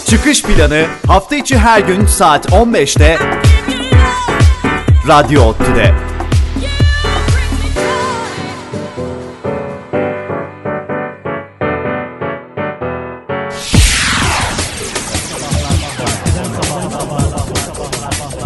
Çıkış planı hafta içi her gün saat 15'te Radyo Ottu'da.